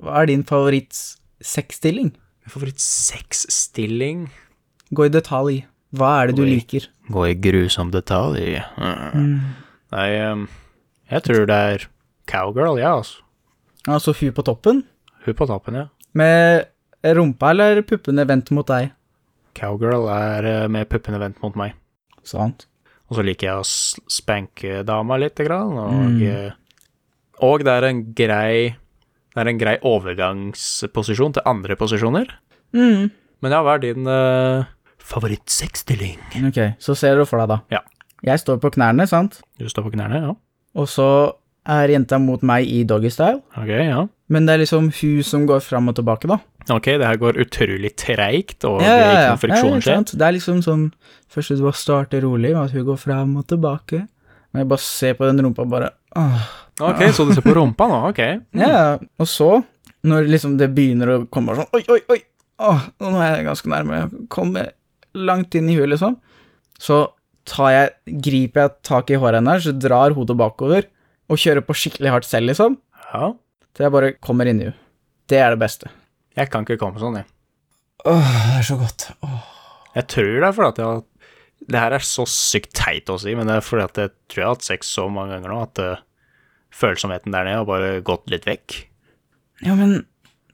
hva er din favoritt-sexstilling? Favorittsexstilling? Gå i detalj. Hva er det du Oi. liker? Gå i grusom detalj. Mm. Nei, ehm, jeg tror det er cowgirl, ja, altså. Altså hun på toppen, Hun på toppen, ja. med rumpa eller puppene vendt mot deg? Cowgirl er eh, med puppene vendt mot meg. Sant. Og så liker jeg å spanke dama lite grann, og, Mm. eh, og det er en grei det er en grei overgangsposisjon til andre posisjoner. Mm. Men ja, hva er din uh, favorittsexstilling? Ok, så ser du for deg, da. Ja. Jeg står på knærne, sant? Du står på knærne, ja. Og så er jenta mot meg i doggystyle. Ok, ja. Men det er liksom hun som går fram og tilbake, da. Ok, det her går utrolig treigt, og Ja, ja, ikke noen noe friksjon skjer. Ja, Det er liksom sånn Først du bare starter rolig, med at hun går fram og tilbake. Men jeg bare ser på den rumpa bare åh. Ok, så du ser på rumpa nå, ok. Ja, og så, når liksom det begynner å komme sånn Oi, oi, oi! Åh, nå er jeg ganske nærme. Jeg kommer langt inn i huet, liksom. Så tar jeg, griper jeg tak i håret hennes, så drar hodet bakover, og kjører på skikkelig hardt selv, liksom. Ja, Til jeg bare kommer inn i henne. Det er det beste. jeg kan ikke komme sånn, jeg. Åh, det er så godt. Åh. Jeg tror det er fordi jeg har Det her er så sykt teit å si, men det er fordi at jeg tror jeg har hatt sex så mange ganger nå at uh, følsomheten der nede har bare gått litt vekk. Ja, men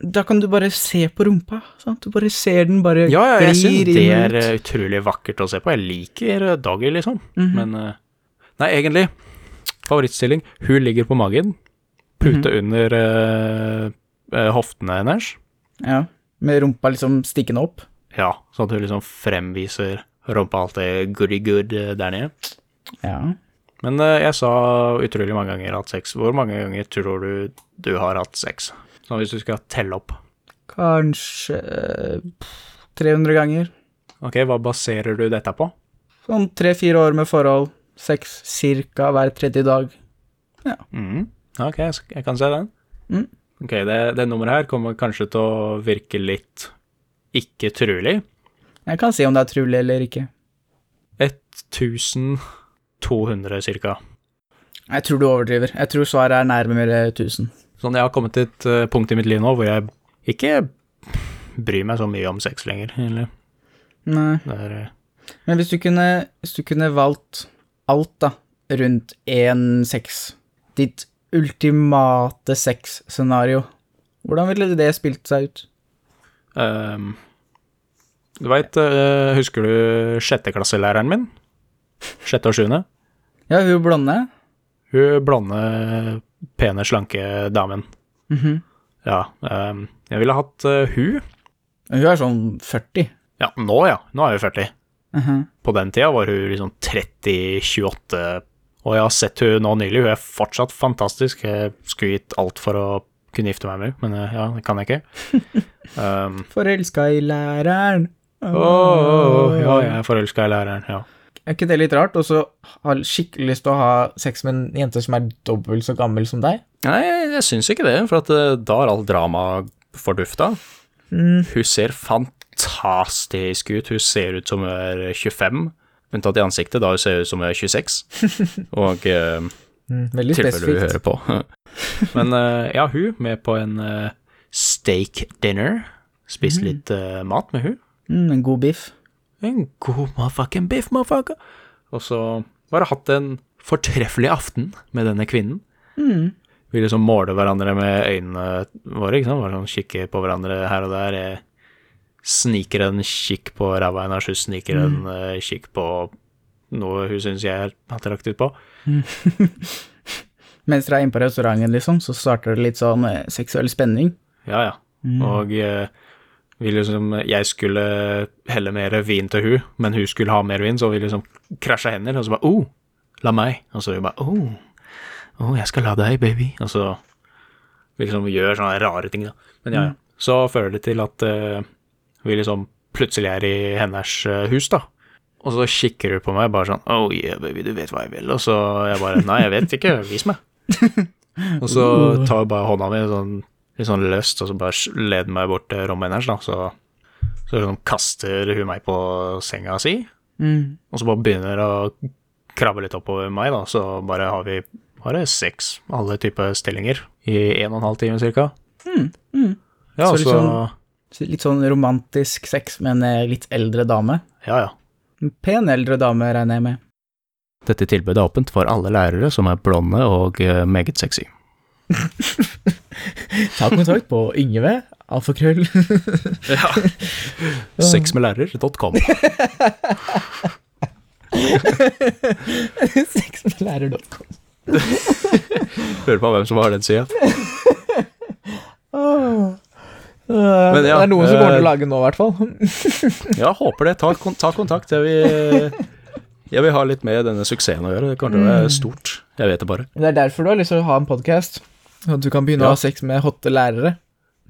da kan du bare se på rumpa, sant? Du bare ser den bare Ja, ja, jeg syns det er eh, utrolig vakkert å se på. Jeg liker eh, doggy, liksom. Mhm. Men eh, Nei, egentlig, favorittstilling. Hun ligger på magen, pute Mhm. under eh, eh, hoftene hennes. Ja, med rumpa liksom stikkende opp. Ja, sånn at hun liksom fremviser rumpa det goody good eh, der nede. Ja. Men eh, jeg sa utrolig mange ganger hatt sex. Hvor mange ganger tror du du har hatt sex? Så hvis du skal telle opp. Kanskje eh, 300 ganger. Ok, hva baserer du dette på? Sånn tre-fire år med forhold. Sex cirka hver tredje dag. Mhm. Ok, jeg, jeg kan se den. Mm. Ok, det, det nummeret her kommer kanskje til å virke litt ikke trulig. Jeg kan si om det er trulig eller ikke. 1200 cirka. Jeg tror du overdriver. Jeg tror svaret er nærmere 1000. Sånn, jeg har kommet til et eh, punkt i mitt liv nå hvor jeg ikke bryr meg så mye om sex lenger, egentlig. Nei. Er, eh, Men hvis du kunne, hvis du kunne valgt alt, da, rundt én sex, ditt ultimate sexscenario, hvordan ville det spilt seg ut? ehm, du veit, husker du sjetteklasselæreren min? Sjette og sjuende? Ja, hun blonde. Hun blonde, pene, slanke damen. Mhm. Ja, ehm, jeg ville hatt eh, hun. Hun er sånn 40. Ja, nå ja. Nå er hun 40. Mhm. På den tida var hun liksom 30-28, og jeg har sett hun nå nylig. Hun er fortsatt fantastisk. Jeg skulle gitt alt for å kunne gifte meg med henne, men eh, ja, det kan jeg ikke. Um, Forelska i læreren. Åh, ja, jeg er forelska i læreren, ja. Er ikke det litt rart? Og så har skikkelig lyst til å ha sex med en jente som er dobbelt så gammel som deg? Nei, jeg, jeg syns ikke det, for at eh, da er alt drama fordufta. Mm. Hun ser fantastisk ut. Hun ser ut som hun er 25, unntatt i ansiktet, da hun ser ut som hun er 26. Og eh, Mm, veldig tilfelle du hører på. Men eh, ja, hun med på en eh, steak dinner. Spist litt eh, mat med hun. Mm, en god biff. En god motherfucking biff, motherfucker. Og så bare hatt en fortreffelig aften med denne kvinnen. Mm. Vi liksom måler hverandre med øynene våre, ikke sant. Bare sånn kikker på hverandre her og der. Sniker en kikk på ræva hennes, hun sniker en eh, kikk på noe hun syns jeg er attraktivt på. Mens dere er inne på restauranten, liksom, så starter det litt sånn eh, seksuell spenning. Ja, ja. Og eh, vi liksom Jeg skulle helle mer vin til hun, men hun skulle ha mer vin, så vi liksom krasja hender, og så bare oh, la meg. Og så hun bare oh, oh, jeg skal la deg, baby. Og så vi liksom gjør sånne rare ting, da. Men ja, ja. Så fører det til at uh, vi liksom plutselig er i hennes eh, hus, da. Og så kikker hun på meg bare sånn Oh yeah, baby, du vet hva jeg vil. Og så jeg bare Nei, jeg vet ikke. Vis meg. Og så tar hun bare hånda mi sånn, litt sånn løst, og så bare leder meg bort til rommet hennes, da. Så, så liksom kaster hun meg på senga si, Mm. og så bare begynner å krabbe litt oppover meg, da. Så bare har vi bare seks, alle typer stillinger, i en og en halv time cirka. Ja, Så så, Sånn, Litt sånn romantisk sex med en eh, litt eldre dame. Ja, ja. En pen eldre dame, regner jeg med. Dette tilbudet er åpent for alle lærere som er blonde og eh, meget sexy. Ta kontakt på Yngve, alfakrøll. Ja. Sexmedlærer.com. Sexmedlærer.com. Hører på hvem som har den sida. Men ja, det er noen som kommer til eh, å lage nå, i hvert fall. Ja, håper det. Ta, ta kontakt. Jeg vil, jeg vil ha litt med denne suksessen å gjøre. Det kommer til å være stort. Jeg vet det bare. Det er derfor du har lyst til å ha en podkast. At du kan begynne Ja. å ha sex med hotte lærere.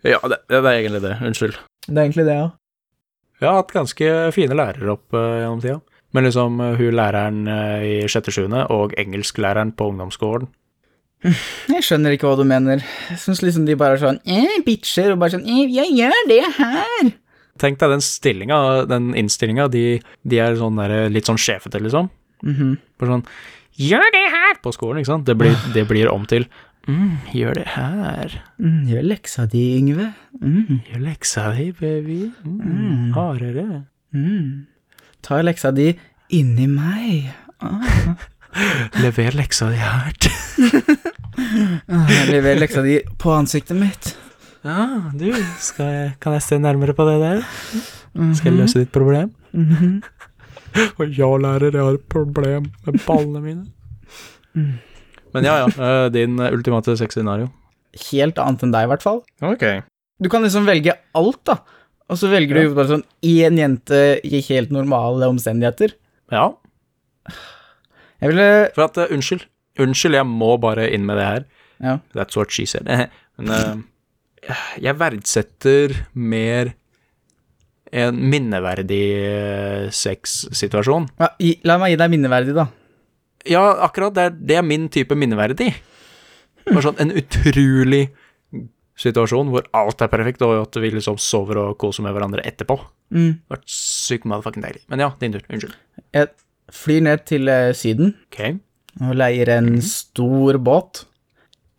Ja, det, det er egentlig det. Unnskyld. Det er egentlig det, ja. Jeg har hatt ganske fine lærere opp uh, gjennom tida. Men liksom uh, hun læreren uh, i sjette-sjuende og engelsklæreren på ungdomsskolen Jeg skjønner ikke hva du mener. Jeg syns liksom de bare er sånn eh, bitcher, og bare sånn eh, jeg gjør det her. Tenk deg den stillinga, den innstillinga, de, de er sånn der, litt sånn sjefete, liksom. Mhm. Bare sånn Gjør det her! På skolen, ikke sant. Det blir, det blir om til mm, Gjør det her. mm, gjør leksa di, Yngve. Mm, Gjør leksa di, baby. Mm, Mm. Hardere. mm. Ta leksa di inni meg. Ah. Lever leksa di hardt. Lever leksa di på ansiktet mitt. Ja, du, skal jeg, kan jeg se nærmere på det der? Mhm. Skal jeg løse ditt problem? Mhm. Og ja, lærer, jeg har et problem med ballene mine. Mm. Men ja, ja. eh, Din ultimate sexscenario. Helt annet enn deg, i hvert fall. Ok. Du kan liksom velge alt, da. Og så velger Ja. du bare sånn én jente i helt normale omstendigheter. Ja. Jeg ville For at, uh, unnskyld. Unnskyld, jeg må bare inn med det her. Ja. That's what she said. Men uh, jeg verdsetter mer en minneverdig sexsituasjon. ja La meg gi deg minneverdig, da. Ja, akkurat. Det er, det er min type minneverdig. Bare sånn en utrolig situasjon hvor alt er perfekt, og at vi liksom sover og koser med hverandre etterpå. Mm. Det vært sykt motherfucking deilig. Men ja, din tur. Unnskyld. Jeg flyr ned til eh, Syden okay. og leier en stor båt.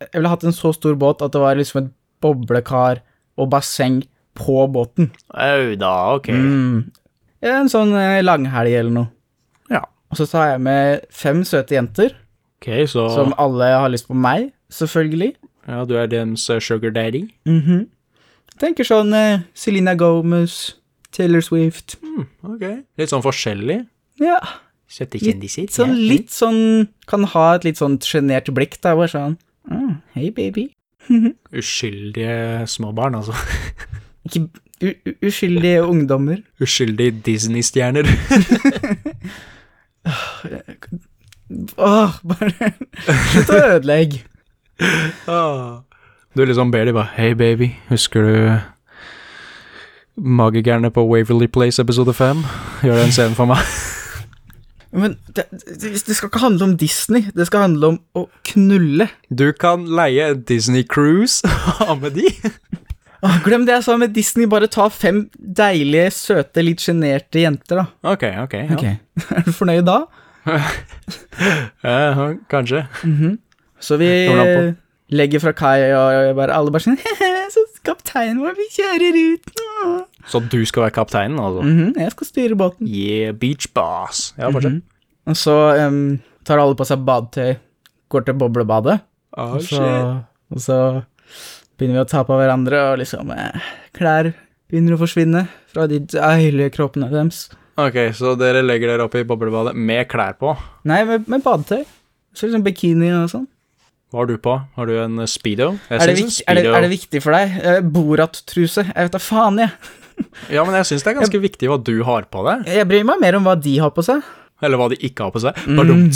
Jeg ville hatt en så stor båt at det var liksom et boblekar og basseng på båten. Au da, ok. Mm. En sånn eh, langhelg eller noe. Og så tar jeg med fem søte jenter, okay, så som alle har lyst på meg, selvfølgelig. Ja, du er deres eh, sugar daddy. Mhm. Tenker sånn eh, Selena Gomez, Taylor Swift Mm, ok. Litt sånn forskjellig. Ja, Søte litt sånn, litt sånn Kan ha et litt sånn sjenert blikk, da, bare sånn mm, Hei, baby. Uskyldige småbarn, altså. Ikke uskyldige ungdommer. Uskyldige Disney-stjerner. Åh, bare Slutt å ødelegge. Ah. Du liksom ber de bare Hei, baby, husker du Magegærne på Waverly Place episode 5? Gjør en scene for meg. Men det, det, det skal ikke handle om Disney, det skal handle om å knulle. Du kan leie en Disney Cruise og ha med de. Åh, glem det jeg sa med Disney, bare ta fem deilige, søte, litt sjenerte jenter, da. Ok, ok. Ja. Okay. Er du fornøyd da? Eh, kanskje. Så vi Kommer an på. legger fra kai, og bare, alle bare sånn Så kapteinen vår, vi kjører ut. Åh. Så du skal være kapteinen, altså? Mhm, jeg skal styre båten. Yeah, beach boss. Ja, fortsett. Mhm. Og så um, tar alle på seg badetøy, går til boblebadet, oh, og, så, og så begynner vi å ta på hverandre, og liksom eh, Klær begynner å forsvinne fra de deilige kroppene deres. Ok, så dere legger dere opp i boblebadet med klær på. Nei, med, med badetøy. Så liksom bikini og sånn. Hva har du på? Har du en eh, speedo? Jeg Er det, viktig, viktig, er, det, er det viktig for deg? Eh, Borat-truse? Jeg vet da faen, jeg. Ja, men jeg syns det er ganske viktig hva du har på deg. Jeg bryr meg mer om hva de har på seg. Eller hva de ikke har på seg. Mm.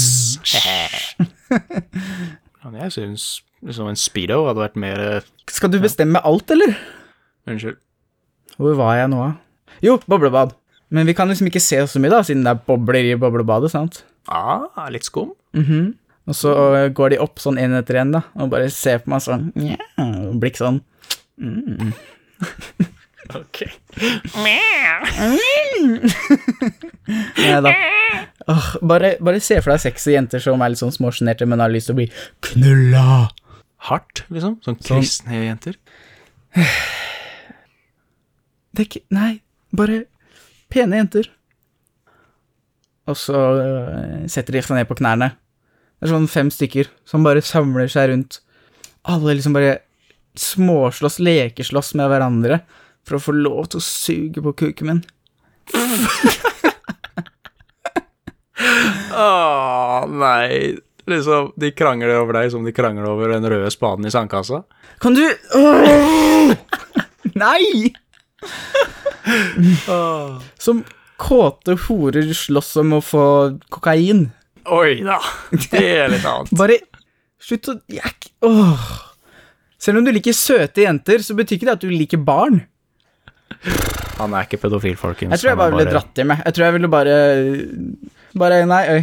Jeg syns liksom en speedo hadde vært mer eh, Skal du bestemme alt, eller? Unnskyld. Hvor var jeg nå, da? Jo, boblebad. Men vi kan liksom ikke se så mye, da, siden det er bobler i boblebadet, sant? Ah, litt skum. Mhm. Og så går de opp sånn én etter én, da, og bare ser på meg sånn yeah, og Blikk sånn mm. Ok. Nei da. Oh, bare, bare se for deg sexy jenter som er litt sånn småsjenerte, men har lyst til å bli knulla. Hardt, liksom? Sånn kristne jenter? Det er ikke Nei, bare pene jenter. Og så øh, setter de seg ned på knærne. Det er sånn fem stykker som bare samler seg rundt. Alle liksom bare småslåss, lekeslåss med hverandre for å få lov til å suge på kuken min. Åh, nei. Liksom, de krangler over deg som de krangler over den røde spaden i sandkassa. Kan du oh! Nei! Som kåte horer slåss om å få kokain. Oi da, det er litt annet. Bare slutt å Jack. Åh. Selv om du liker søte jenter, så betyr ikke det at du liker barn. Han er ikke pedofil, folkens. Jeg tror jeg bare, bare ville dratt hjem, jeg. Jeg tror jeg ville bare Bare, nei, øy.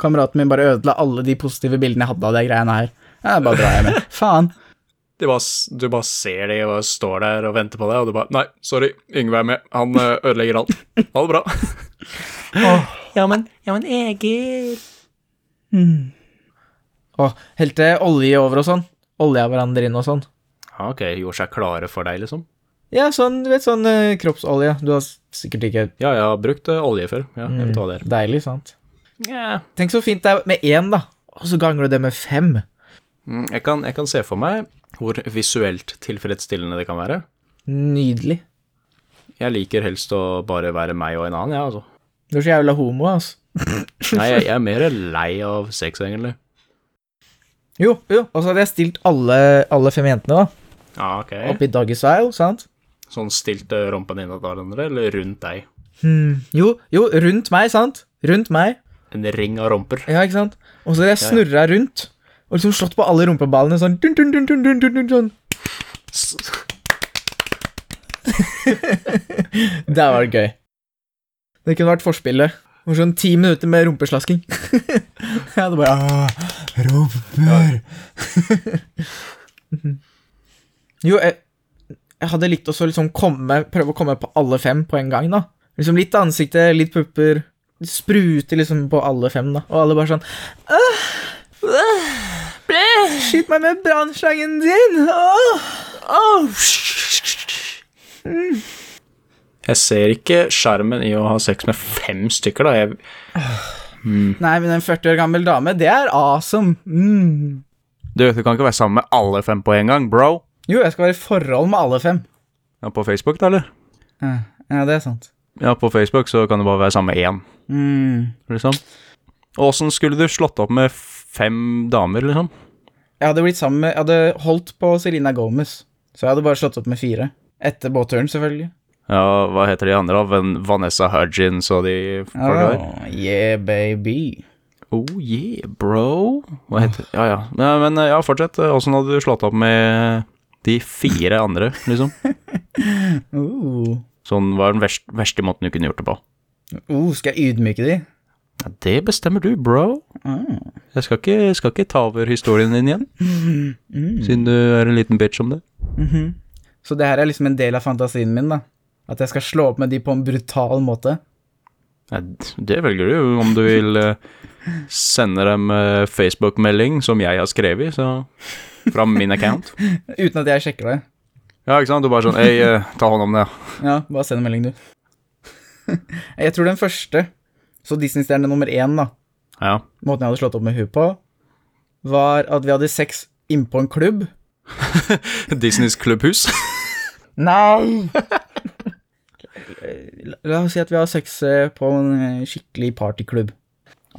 Kameraten min bare ødela alle de positive bildene jeg hadde av de greiene her. Jeg bare drar jeg med. Faen. Bare, du bare ser de og står der og venter på deg, og du bare Nei, sorry, Yngve er med. Han ødelegger alt. Ha det bra. Ja, men, ja, men Egil Åh, helte olje over og sånn. Olja hverandre inn og sånn. Ja, ok, gjorde seg klare for deg, liksom? Ja, sånn, du vet, sånn eh, kroppsolje. Du har sikkert ikke Ja, jeg har brukt ø, olje før. Ja, jeg vet hva det er. Deilig, sant? Ja. Tenk så fint det er med én, da. Og så ganger du det med fem. Mm, Jeg kan, jeg kan se for meg hvor visuelt tilfredsstillende det kan være. Nydelig. Jeg liker helst å bare være meg og en annen, jeg, ja, altså. Du er så jævla homo, altså. Nei, jeg, jeg er mer lei av sex, egentlig. Jo, jo, og så hadde jeg stilt alle, alle fem jentene, da. Ja, ok. Opp i doggy style, sant? Sånn stilt ø, rumpen inn hverandre, eller rundt deg? Hmm. Jo, jo, rundt meg, sant? Rundt meg. En ring av rumper. Ja, ikke sant? Og så har jeg snurra rundt, og liksom slått på alle rumpeballene sånn dun, dun, dun, dun, dun, dun, dun, sånn. Det var gøy. Det kunne vært forspillet. Og sånn ti minutter med rumpeslasking. ja, det bare ah, Rumper. jo, jeg, jeg hadde likt også liksom komme, prøve å komme på alle fem på en gang, da. Liksom litt ansiktet, litt pupper. Sprute liksom på alle fem, da. Og alle bare sånn øh, øh, Skyt meg med brannslangen din! Åh, åh. Jeg ser ikke skjermen i å ha sex med fem stykker, da. Jeg, Nei, men en 40 år gammel dame, det er awesome. Mm. du, du kan ikke være sammen med alle fem på en gang, bro. Jo, jeg skal være i forhold med alle fem. Ja, på Facebook, da, eller? Ja, ja det er sant. Ja, på Facebook så kan du bare være sammen med én, Mm. liksom. Åssen skulle du slått opp med fem damer, liksom? Jeg hadde blitt sammen med Jeg hadde holdt på Serena Gomez, så jeg hadde bare slått opp med fire. Etter båtturen, selvfølgelig. Ja, hva heter de andre, da? Vanessa Hudgins og de folka der? Oh, yeah, baby. Oh yeah, bro. Hva heter Ja, ja. ja men ja, fortsett. Åssen hadde du slått opp med de fire andre, liksom? Uh. Sånn var den verste, verste måten du kunne gjort det på. Uh, skal jeg ydmyke de? Ja, det bestemmer du, bro. Uh. Jeg skal ikke, skal ikke ta over historien din igjen, siden du er en liten bitch om det. Mhm. Så det her er liksom en del av fantasien min, da. At jeg skal slå opp med de på en brutal måte. Ja, det velger du, om du vil eh, sende dem eh, Facebook-melding som jeg har skrevet, så fra min account. Uten at jeg sjekker det. Ja, ikke sant? Du bare sånn Hei, eh, ta hånd om det. Ja, bare send en melding, du. jeg tror den første, så Disney-stjerne nummer én, da, Ja. måten jeg hadde slått opp med hun på, var at vi hadde sex innpå en klubb. Disneys klubbhus. Nei! La oss si at vi har sex eh, på en eh, skikkelig partyklubb.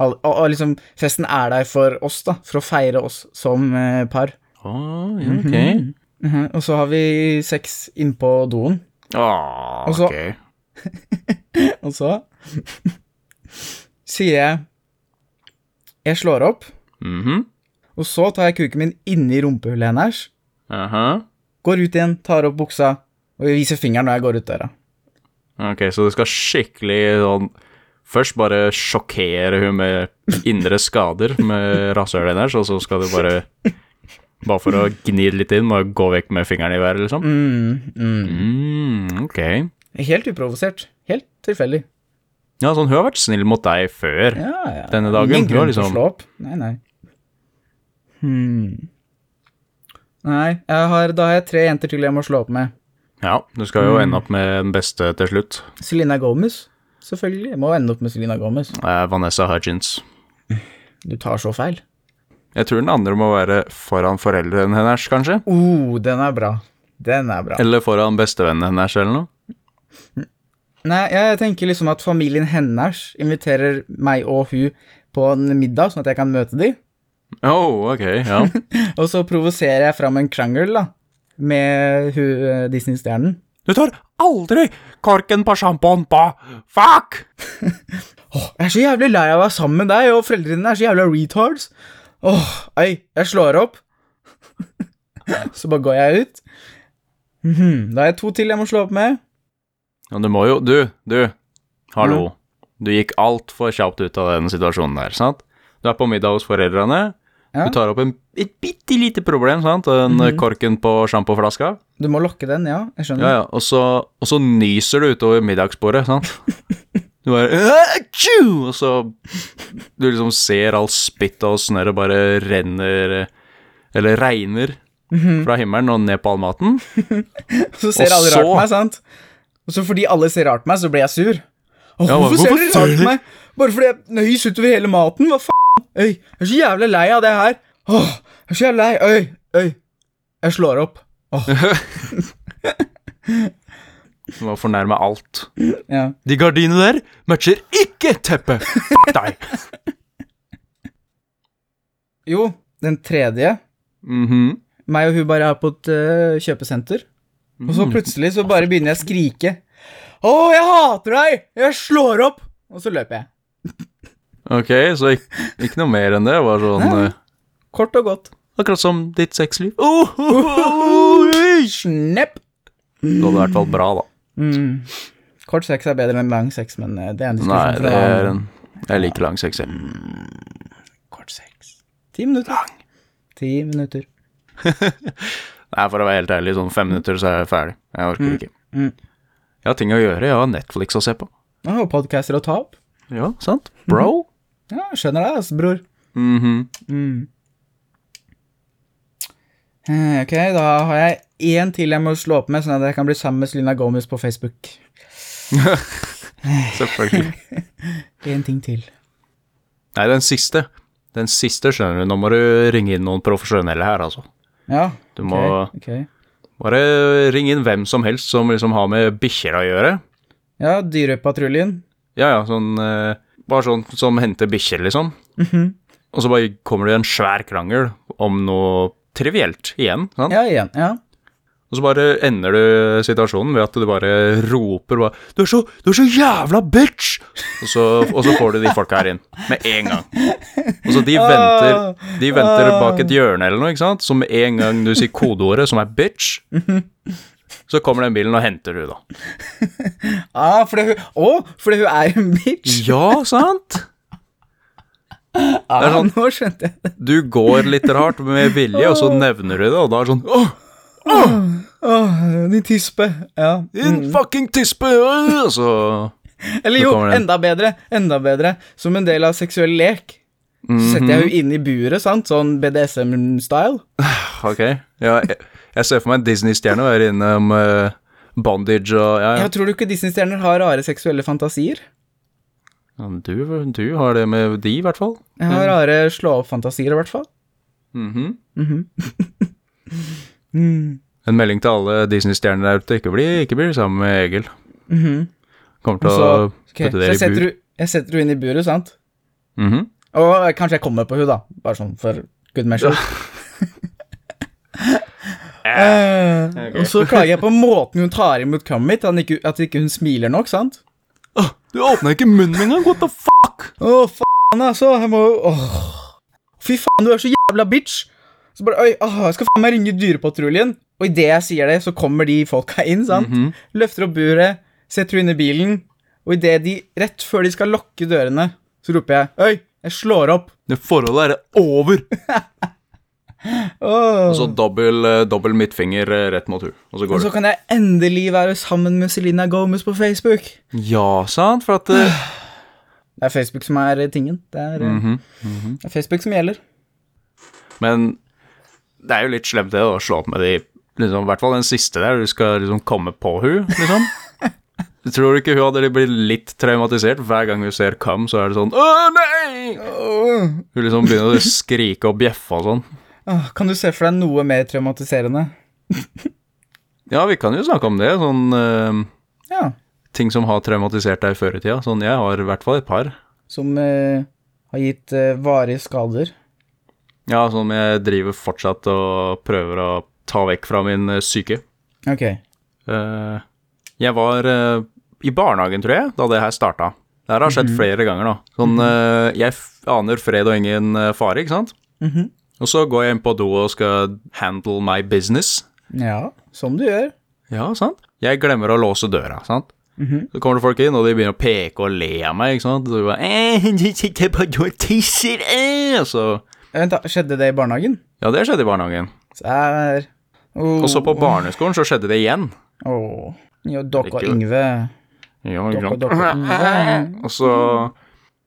Og, Og, og liksom, festen er der for oss, da, for å feire oss som par. Å, ja, ok. Mhm, Og så har vi sex innpå doen, Og så- ok. og så sier jeg Jeg slår opp, Mhm. og så tar jeg kuken min inni rumpehullet hennes, Aha. går ut igjen, tar opp buksa, og viser fingeren når jeg går ut døra. Ok, så du skal skikkelig sånn Først bare sjokkere hun med indre skader med rasshølet hennes, og så skal du bare Bare for å gni det litt inn, må gå vekk med fingeren i været, liksom? Mm, mm. Mm, ok. Helt uprovosert. Helt tilfeldig. Ja, sånn, hun har vært snill mot deg før. Ja, ja. Denne dagen, Ingen grunn til å liksom- slå opp. Nei, nei. Hmm. Nei, har, da har jeg tre jenter til jeg må slå opp med. Ja, du skal jo ende opp med den beste til slutt. Selena Gomez, selvfølgelig. Jeg må ende opp med Selena Gomez. Eh, Vanessa Hudgens. Du tar så feil. Jeg tror den andre må være foran foreldrene hennes, kanskje. Oh, den er bra. Den er bra. Eller foran bestevennen hennes, eller noe. Nei, jeg tenker liksom at familien hennes inviterer meg og hun på en middag, sånn at jeg kan møte dem. Oh, ok, ja. Og så provoserer jeg fram en krangel, da. Med hun eh, Disney-stjernen. Du tar aldri korken på sjampoen på! Fuck! oh, jeg er så jævlig lei av å være sammen med deg, og foreldrene dine er så jævla retards. Åh, ei, jeg slår opp. så bare går jeg ut. Mhm, Da har jeg to til jeg må slå opp med. Ja, du må jo Du, du. Hallo. Du gikk altfor kjapt ut av den situasjonen der, sant? Du er på middag hos foreldrene. Ja. Du tar opp en, et bitte lite problem, sant? Den korken på sjampoflaska. Du må lokke den, ja. Jeg skjønner. Ja, ja. Og så, og så nyser du utover middagsbordet, sant? Du bare! Og så Du liksom ser all spyttet og snørret bare renner Eller regner fra himmelen og ned på all maten. Så ser Og alle rart på meg, sant? Og så fordi alle ser rart på meg, så blir jeg sur. Åh, Ja, hvorfor, ser dere rart på meg? Bare fordi jeg nøys utover hele maten? Hva faen? Øy, jeg er så jævlig lei av det her. Åh, jeg er så jævlig lei. Øy, øy. Jeg slår opp. Åh, Du var fornærma alt. ja. De gardinene der matcher ikke teppet! Fuck deg! Jo, den tredje. Mhm. Meg og hun bare er på et uh, kjøpesenter. Og så plutselig så bare begynner jeg å skrike. Å, jeg hater deg! Jeg slår opp! Og så løper jeg. Ok, så ikke, ikke noe mer enn det. Bare sånn Nei. eh, Kort og godt. Akkurat som ditt sexliv. Oh, oh, oh, oh. Snepp! Det var i hvert fall bra, da. Mm. Kort sex er bedre enn lang sex, men eh, det er en Nei, diskusjon. det er en Jeg liker lang sex, jeg. Kort sex. Ti minutter. Ti minutter. Nei, for å være helt ærlig, sånn fem minutter, så er jeg ferdig. Jeg orker ikke. Mm. Jeg har ting å gjøre. Jeg har Netflix å se på. Og podcaster å ta opp. Ja, sant? Bro? Ja, skjønner det, altså, bror. Mhm. Mm. Eh, Ok, da har jeg én til jeg må slå opp med, sånn at jeg kan bli sammen med Selena Gomez på Facebook. Selvfølgelig. Én ting til. Nei, den siste. Den siste, skjønner du. Nå må du ringe inn noen profesjonelle her, altså. Ja. Du må ok, ok. bare ringe inn hvem som helst som liksom har med bikkjer å gjøre. Ja, Dyrepatruljen. Ja, ja, sånn eh, Bare sånn som henter bikkjer, liksom. Mhm. Og så bare kommer det en svær krangel om noe trivielt igjen. Sant? Ja, igjen. Ja. Og så bare ender du situasjonen ved at du bare roper bare, du, er så, 'Du er så jævla bitch!' Og så, og så får du de folka her inn. Med en gang. Og så de venter De venter bak et hjørne eller noe, ikke sant? Så med en gang du sier kodeordet, som er bitch, så kommer den bilen og henter du, da. Ah, fordi hun Å, fordi hun er en bitch! Ja, sant? Ah, er sånn- Nå skjønte jeg det. Du går litt rart med vilje, og så nevner du det, og da er det sånn Åh, Åh, din tispe. Ja. din fucking tispe! øh!» Og så Eller jo, enda bedre, enda bedre. Som en del av seksuell lek. Så setter jeg jo inn i buret, sant? Sånn BDSM-style. Ok. Ja, jeg, jeg ser for meg en Disney-stjerne være innom eh, bondage og ja, ja. Jeg tror du ikke Disney-stjerner har rare seksuelle fantasier? Du, du har det med de, i hvert fall. Jeg har rare slå-opp-fantasier, i hvert fall. Mhm. Mm. En melding til alle Disney-stjerner der ute. Ikke bli, ikke bli sammen med Egil. -hmm. Kommer til så, å ok, putte så dere i bur. du, jeg setter henne inn i buret, sant? Mhm. Og kanskje jeg kommer på henne, da, bare sånn for good measure. uh, okay. Og så klager jeg på måten hun tar imot kummet mitt, at ikke, at ikke hun smiler nok, sant? Åh, du åpna ikke munnen engang! What the fuck? Å, faen, altså. Jeg må Åh. Fy faen, du er så jævla bitch. Så bare Oi, åh, jeg skal faen meg ringe Dyrepatruljen. Og idet jeg sier det, så kommer de folka inn, sant? Mhm. Løfter opp buret, setter henne inn i bilen, og idet de Rett før de skal lukke dørene, så roper jeg Oi, jeg slår opp. Det forholdet er over! Åh. Og så dobbel, eh, dobbel midtfinger eh, rett mot hun. Og så Og så kan jeg endelig være sammen med Selena Gomez på Facebook. Ja, sant? For at uh... Det er Facebook som er tingen. Det er, eh, mhm. det er Facebook som gjelder. Men det er jo litt slemt det å slå opp med de liksom, I hvert fall den siste der, du skal liksom komme på hun, liksom. Tror du ikke hun hadde blitt litt traumatisert. Hver gang hun ser Come, så er det sånn Å, nei! Hun liksom begynner å skrike og bjeffe og sånn. Kan du se for deg noe mer traumatiserende? Ja, vi kan jo snakke om det. Sånn uh, Ja. ting som har traumatisert deg før i tida. Sånn, jeg har i hvert fall et par. Som uh, har gitt uh, varige skader. Ja, som jeg driver fortsatt og prøver å ta vekk fra min syke. Ok. Jeg var i barnehagen, tror jeg, da det her starta. Det her har skjedd flere ganger, nå. Sånn, eh, jeg aner fred og ingen fare, ikke sant? Mhm. Og så går jeg inn på do og skal handle my business. Ja, som du gjør. Ja, sant? Jeg glemmer å låse døra, sant? Mhm. Så kommer det folk inn, og de begynner å peke og le av meg, ikke sant? Så bare eh, du sitter på do og tisser, eh! Og så Vent, da, skjedde det i barnehagen? Ja, det skjedde i barnehagen. Der. Oh. Og så på barneskolen så skjedde det igjen. Åh. Jo, dere og Yngve. Ja, ikke sant? Og så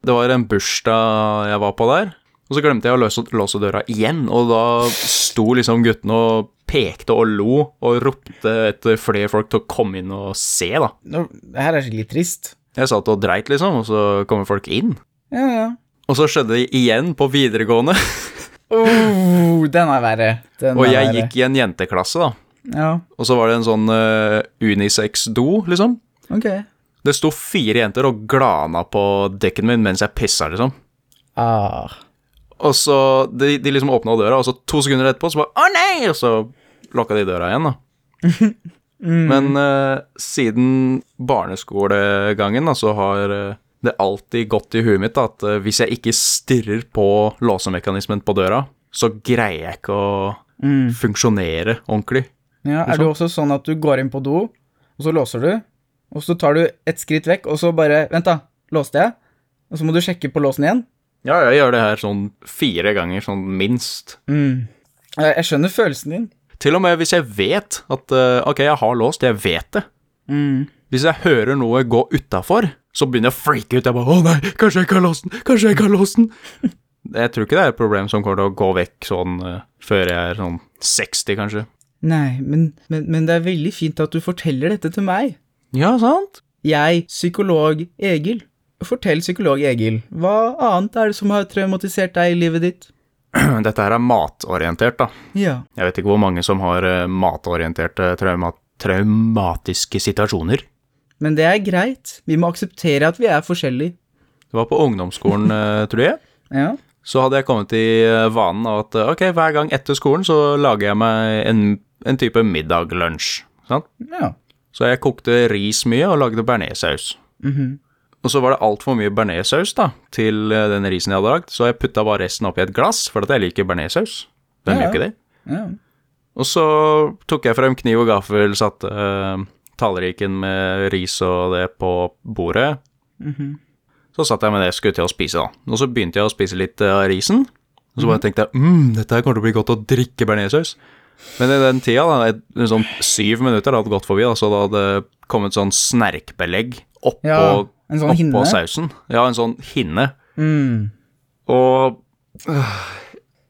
Det var en bursdag jeg var på der, og så glemte jeg å løse, låse døra igjen, og da sto liksom guttene og pekte og lo og ropte etter flere folk til å komme inn og se, da. Nå, det her er skikkelig trist. Jeg satt og dreit, liksom, og så kommer folk inn. Ja, ja. Og så skjedde det igjen på videregående, Oh, den er verre. Den og er jeg verre. gikk i en jenteklasse, da. Ja, Og så var det en sånn uh, unisex-do, liksom. ok. Det sto fire jenter og glana på dekken min mens jeg pissa, liksom. Ah. Og så De, de liksom åpna døra, og så to sekunder etterpå så bare Å nei! Og så lukka de døra igjen, da. Men uh, siden barneskolegangen, da, så har eh, det alltid gått i huet mitt da, at uh, hvis jeg ikke stirrer på låsemekanismen på døra, så greier jeg ikke å Mm. funksjonere ordentlig. Ja, er du også sånn at du går inn på do, og så låser du, og så tar du et skritt vekk, og så bare Vent, da. Låste jeg? Og så må du sjekke på låsen igjen? Ja, jeg gjør det her sånn fire ganger, sånn minst. Mm. Jeg skjønner følelsen din. Til og med hvis jeg vet at eh, Ok, jeg har låst, jeg vet det. Mm. Hvis jeg hører noe gå utafor, så begynner jeg å freake ut. Jeg bare 'Å nei, kanskje jeg ikke har låst den', kanskje jeg ikke har låst den'. Jeg tror ikke det er et problem som kommer til å gå vekk sånn uh, før jeg er sånn 60, kanskje. Nei, men, men, men det er veldig fint at du forteller dette til meg. Ja, sant? Jeg, psykolog Egil. Fortell, psykolog Egil, hva annet er det som har traumatisert deg i livet ditt? Dette her er matorientert, da. Ja. Jeg vet ikke hvor mange som har eh, matorienterte trauma traumatiske situasjoner. Men det er greit. Vi må akseptere at vi er forskjellige. Det var på ungdomsskolen, eh, tror jeg. Ja. Så hadde jeg kommet i eh, vanen av at ok, hver gang etter skolen så lager jeg meg en, en type middag-lunsj. Sant? Ja. Så jeg kokte ris mye og lagde bearnéssaus. Mhm. Og så var det altfor mye bearnéssaus til eh, den risen jeg hadde lagd, så jeg putta bare resten oppi et glass, for at jeg liker bearnéssaus. Hvem Ja, gjør ikke det? ja. Og så tok jeg frem kniv og gaffel, satte uh, tallriken med ris og det på bordet. Mhm. Så satt jeg med det og skulle til å spise, da. Og så begynte jeg å spise litt av av risen. Og så bare tenkte jeg mm, dette her kommer til å bli godt å drikke bearnéssaus. Men i den tida, da, sånn syv minutter hadde gått forbi, da, så det hadde kommet sånn snerkbelegg oppå, Ja, en sånn oppå sausen. Ja, en sånn hinne. Mm. Og øh,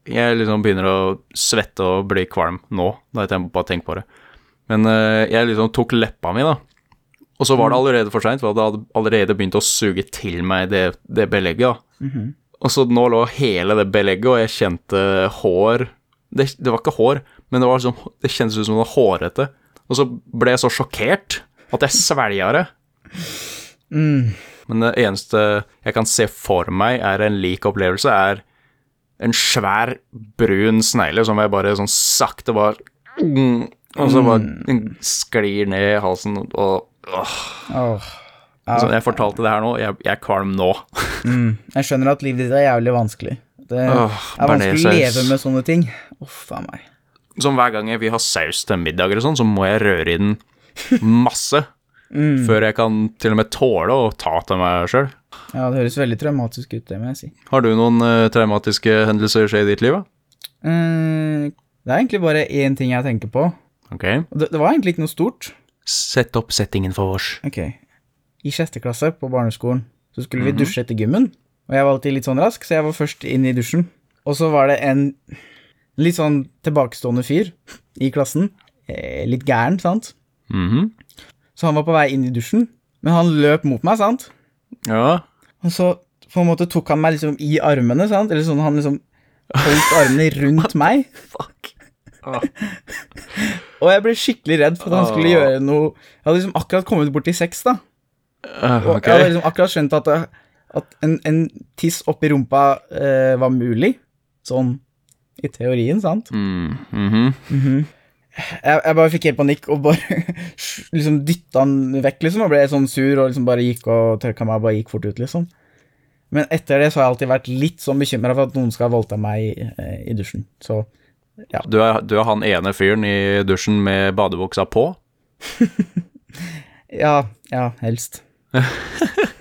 jeg liksom begynner å svette og bli kvalm nå, da jeg bare tenker på det. Men øh, jeg liksom tok leppa mi, da. Og så var det allerede for seint, for det hadde allerede begynt å suge til meg det, det belegget. da. Og så nå lå hele det belegget, og jeg kjente hår det, det var ikke hår, men det, var liksom, det kjentes ut som det var hårete. Og så ble jeg så sjokkert at jeg svelga det. Mm. Men det eneste jeg kan se for meg er en lik opplevelse, er en svær, brun snegle som jeg bare sånn sakte bare mm, Og så bare sklir ned i halsen og åh. Oh. Så jeg fortalte det her nå, jeg, jeg er kvalm nå. Mm. Jeg skjønner at livet ditt er jævlig vanskelig. Det Åh, er vanskelig å leve med sånne ting. Uff a meg. Som hver gang vi har saus til middag eller sånn, så må jeg røre i den masse. Mm. Før jeg kan til og med tåle å ta til meg sjøl. Ja, det høres veldig traumatisk ut, det må jeg si. Har du noen uh, traumatiske hendelser skje i ditt liv? da? Eh, det er egentlig bare én ting jeg tenker på. Ok. Det, det var egentlig ikke noe stort. Sett opp settingen for oss. Ok. I sjette klasse på barneskolen så skulle vi dusje etter gymmen. Og jeg var alltid litt sånn rask, så jeg var først inn i dusjen. Og så var det en Litt sånn tilbakestående fyr i klassen. Eh, litt gæren, sant. Mhm. Så han var på vei inn i dusjen, men han løp mot meg, sant. Ja. Og så på en måte tok han meg liksom i armene, sant. Eller sånn han liksom holdt armene rundt meg. Fuck. Og jeg ble skikkelig redd for at han skulle gjøre noe Jeg hadde liksom akkurat kommet bort til sex, da. Og jeg hadde liksom akkurat skjønt at, at en, en tiss oppi rumpa uh, var mulig. Sånn i teorien, sant. Mm, mhm. Jeg, jeg bare fikk helt panikk og bare liksom dytta han vekk, liksom, og ble sånn sur og liksom bare gikk og tørka meg og bare gikk fort ut, liksom. Men etter det så har jeg alltid vært litt sånn bekymra for at noen skal ha voldta meg i, i dusjen. Så Du, er, du er han ene fyren i dusjen med badebuksa på? ja, ja, helst.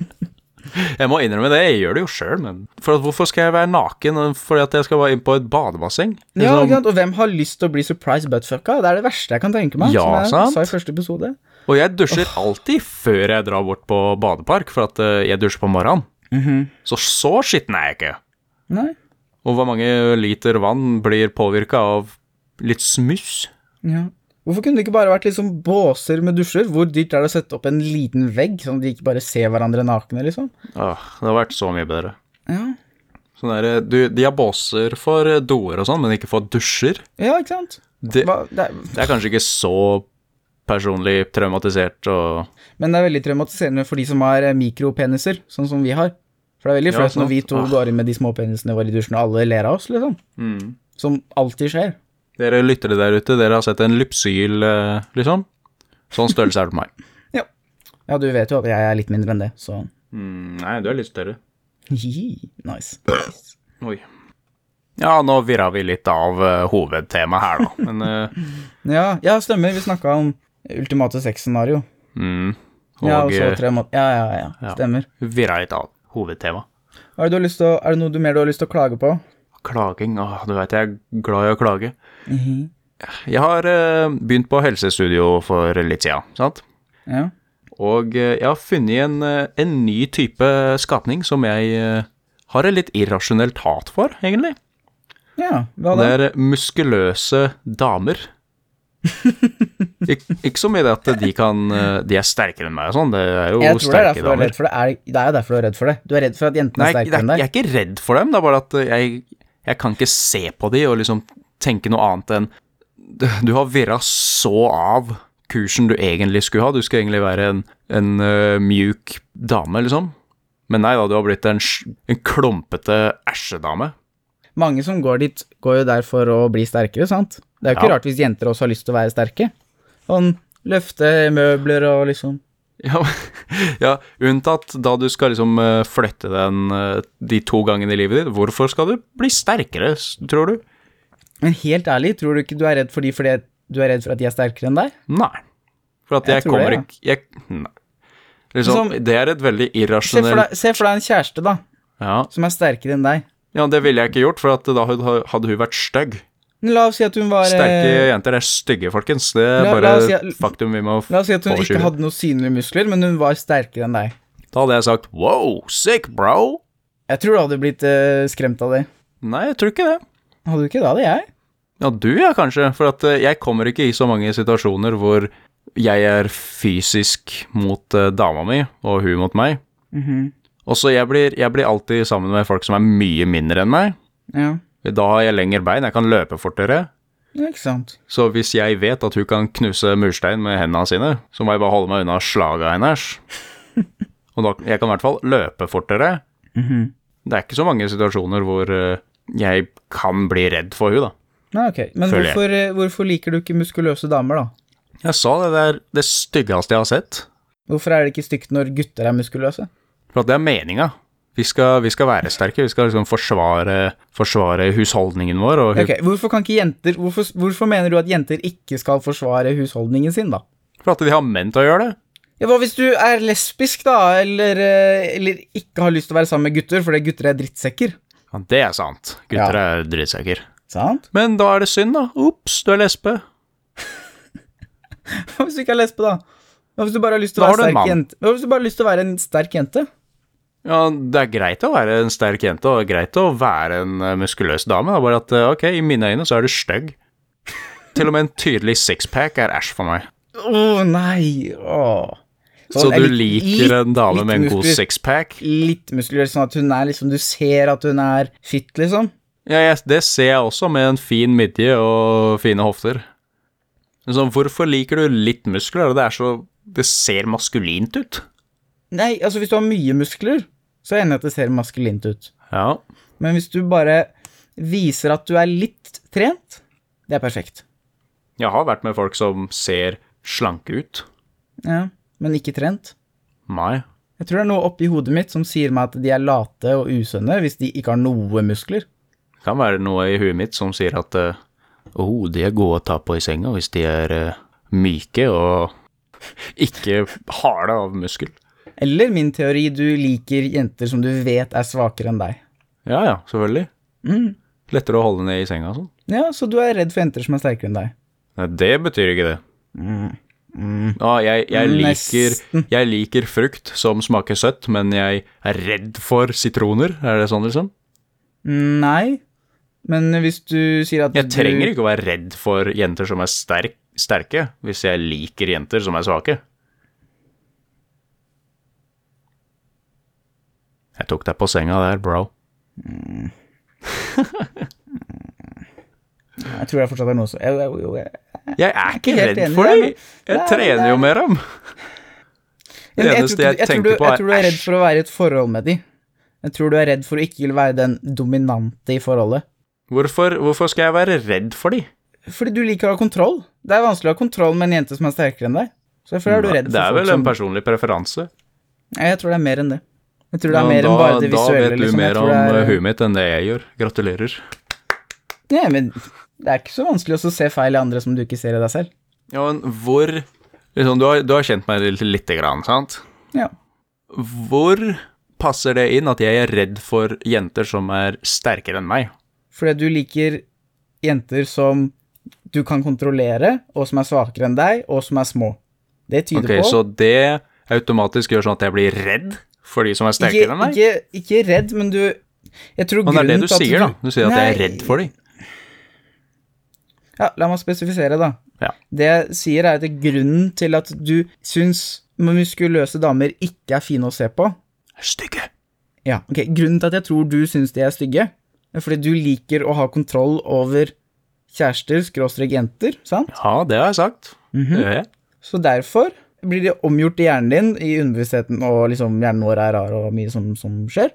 Jeg må innrømme det, jeg gjør det jo sjøl, men for at, hvorfor skal jeg være naken fordi at jeg skal være inn på et badebasseng? Ja, Liksom-? Og hvem har lyst til å bli surprise buttfucka? Det er det verste jeg kan tenke meg. Ja, som jeg sant? sa i første episode. Og jeg dusjer alltid før jeg drar bort på badepark, for at eh, jeg dusjer på morgenen. Så så skitten er jeg ikke. Nei. Og hvor mange liter vann blir påvirka av litt smuss? Ja. Hvorfor kunne det ikke bare vært liksom båser med dusjer? Hvor dyrt er det å sette opp en liten vegg, sånn at de ikke bare ser hverandre nakne, liksom? Åh, det har vært så mye bedre. Ja, Sånn der, du, de har båser for eh, doer og sånn, men ikke for dusjer. ja ikke sant? Det, Hva, det er, det er kanskje ikke så personlig traumatisert og men det er veldig traumatiserende for de som har eh, mikropeniser, sånn som vi har. For det er veldig flaut ja, når vi to Ah. går inn med de små penisene våre i dusjen, og alle ler av oss, liksom. Som alltid skjer. Dere lyttere der ute, dere har sett en lypsyl, eh, liksom? Sånn størrelse er det på meg. Ja, du vet jo at jeg er litt mindre enn det, så Mm, nei, du er litt større. Nice. Oi. Ja, nå virra vi litt av uh, hovedtemaet her, da. Men uh, Ja, ja, stemmer. Vi snakka om ultimate sex-scenario. mm, Og Ja, og så tre trauma... Ja, ja, ja, ja. Stemmer. virra litt av. Er det, å, er det noe du mer du har lyst til å klage på? Klaging, åh, du veit jeg er glad i å klage. Jeg har eh, begynt på helsestudio for litt siden, sant? Ja. Og eh, jeg har funnet en, eh, en ny type skapning som jeg har et litt irrasjonelt hat for, egentlig. Ja, hva Det er muskuløse damer. Ik ikke så mye det at de kan De er sterkere enn meg og sånn, det er jo er sterke er damer. det. Er, det er derfor du er redd for det. Du er redd for at jentene Nei, er er, sterkere enn jeg er ikke redd for dem, det er bare at jeg, jeg kan ikke se på de og liksom tenke noe annet enn Du har virra så av kursen du egentlig skulle ha. Du skulle egentlig være en, en uh, mjuk dame, liksom. Men nei da, du har blitt en, en klumpete æsjedame. Mange som går dit, går jo der for å bli sterkere, sant? Det er jo ikke Ja. rart hvis jenter også har lyst til å være sterke. Sånn løfte møbler og liksom Ja, ja, unntatt da du skal liksom øh, flytte den øh, de to gangene i livet ditt. Hvorfor skal du bli sterkere, tror du? Men helt ærlig, tror du ikke du er redd for de fordi du er redd for at de er sterkere enn deg? Nei. For at Jeg jeg, kommer det, ja. ikke jeg, Nei. Liksom, Som- det er et veldig Se for, irrasjonelt deg, se for deg en kjæreste, da, ja. som er sterkere enn deg. ja, det ville jeg ikke gjort, for at da hadde hun vært stygg. La oss si at hun var Sterke eh, jenter er stygge, folkens. Det er La- bare la si- faktum vi må La oss si at hun ikke hadde noen synlige muskler, men hun var sterkere enn deg. Da hadde jeg sagt wow, sick, bro. Jeg tror du hadde blitt uh, skremt av det. Nei, jeg tror ikke det. Hadde du ikke da det? Jeg. Ja, du ja, kanskje, for at eh, jeg kommer ikke i så mange situasjoner hvor jeg er fysisk mot eh, dama mi, og hun mot meg. Mhm. Og så jeg blir, jeg blir alltid sammen med folk som er mye mindre enn meg. Ja. Da har jeg lengre bein, jeg kan løpe fortere. ja, ikke sant. Så hvis jeg vet at hun kan knuse murstein med hendene sine, så må jeg bare holde meg unna slaga hennes. Og da, jeg kan i hvert fall løpe fortere. Mhm. Det er ikke så mange situasjoner hvor eh, jeg kan bli redd for hun da. Nei, ok. Men hvorfor, eh, hvorfor liker du ikke muskuløse damer, da? Jeg sa det det er det styggeste jeg har sett. Hvorfor er det ikke stygt når gutter er muskuløse? For at det er meninga. Vi skal, vi skal være sterke, vi skal liksom forsvare, forsvare husholdningen vår. Og hu- Ok, Hvorfor kan ikke jenter hvorfor, hvorfor mener du at jenter ikke skal forsvare husholdningen sin, da? For at de har menn til å gjøre det. Ja, Hva hvis du er lesbisk, da, eller, eh, eller ikke har lyst til å være sammen med gutter fordi gutter er drittsekker? Ja, det er sant. Gutter er drittsekker. Sant? Men da er det synd, da. Ops, du er lesbe. Hva hvis du ikke er lesbe, da? Hva hvis du bare har lyst til å være sterk jente? Hva hvis du bare har lyst til å være en sterk jente? Ja, det er greit å være en sterk jente, og greit å være en eh, muskuløs dame, da, bare at eh, ok, i mine øyne så er du stygg. Til og med en tydelig sixpack er æsj for meg. Å nei, åh. Så Sånn, du litt- liker litt- en dame med en god sixpack? Litt muskulør, sånn at hun er liksom Du ser at hun er fit, liksom. Ja, jeg, det ser jeg også, med en fin midje og fine hofter. Men Sånn, hvorfor liker du litt muskler? Det er så Det ser maskulint ut. Nei, altså hvis du har mye muskler, så er jeg enig i at det ser maskulint ut. Ja. Men hvis du bare viser at du er litt trent, det er perfekt. Jeg har vært med folk som ser slanke ut. Ja, men ikke trent. Nei. Jeg tror det er noe oppi hodet mitt som sier meg at de er late og usunne hvis de ikke har noe muskler. Det kan være noe i huet mitt som sier at uh, oh, de er gode å ta på i senga hvis de er uh, myke og ikke harde av muskel. Eller min teori, du liker jenter som du vet er svakere enn deg. Ja ja, selvfølgelig. Mm. Lettere å holde ned i senga og sånn. Ja, så du er redd for jenter som er sterkere enn deg. Nei, det betyr ikke det. Ja, jeg, jeg, liker, jeg liker frukt som smaker søtt, men jeg er redd for sitroner. Er det sånn, liksom? Nei, men hvis du sier at Jeg du trenger ikke å være redd for jenter som er sterk, sterke, hvis jeg liker jenter som er svake. Jeg tok deg på senga der, bro. Jeg tror jeg fortsatt er noe så jeg, jeg, jeg, er ikke redd for dem! Jeg Nei, trener jo med dem. Det jeg, jeg, eneste jeg jeg, på er tenker på, jeg tror du er redd for å være i et forhold med dem. Jeg tror du er redd for å ikke være den dominante i forholdet. Hvorfor, hvorfor skal jeg være redd for dem? Fordi du liker å ha kontroll. Det er vanskelig å ha kontroll med en jente som er sterkere enn deg. Så derfor er du redd for Det er vel en personlig preferanse. Nei, Jeg tror det er mer enn det. Jeg tror det er Ja, mer enn bare det visuelle. da vet du liksom. Mer om er- eh, huet mitt enn det jeg gjør. Gratulerer. Nei, men det er ikke så vanskelig å se feil i andre som du ikke ser i deg selv. Ja, men hvor liksom, du, har, du har kjent meg litt, lite grann, sant? Ja. Hvor passer det inn at jeg er redd for jenter som er sterkere enn meg? Fordi du liker jenter som du kan kontrollere, og som er svakere enn deg, og som er små. Det tyder Ok, på Så det automatisk gjør sånn at jeg blir redd for de som er sterkere ikke, enn meg? ikke, ikke redd, men du Jeg tror Men det er det du sier, du, da. Du sier at jeg er redd for dem. Ja, la meg spesifisere, da. Ja. Det jeg sier, er at grunnen til at du syns muskuløse damer ikke er fine å se på Stygge. Ja, ok, Grunnen til at jeg tror du syns de er stygge, er fordi du liker å ha kontroll over kjærester, skråstrek jenter, sant? Ja, det har jeg sagt. Mhm. Det gjør jeg. Så derfor blir det omgjort i hjernen din, i underbevisstheten, og liksom hjernen vår er rar og mye som, som skjer.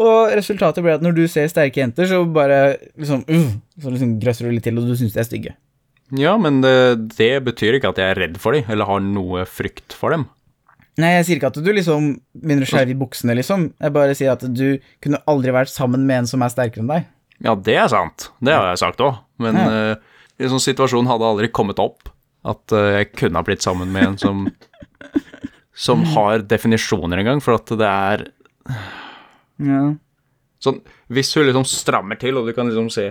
Og resultatet ble at når du ser sterke jenter, så bare liksom uh, Så liksom grøsser du litt til, og du syns de er stygge. Ja, men det, det betyr ikke at jeg er redd for dem, eller har noe frykt for dem. Nei, jeg sier ikke at du liksom begynner å skjerve i buksene, liksom. Jeg bare sier at du kunne aldri vært sammen med en som er sterkere enn deg. Ja, det er sant. Det har jeg sagt òg. Men Ja. eh, en sånn situasjon hadde aldri kommet opp. At uh, jeg kunne ha blitt sammen med en som Som har definisjoner engang, for at det er Ja. sånn Hvis hun liksom strammer til, og du kan liksom se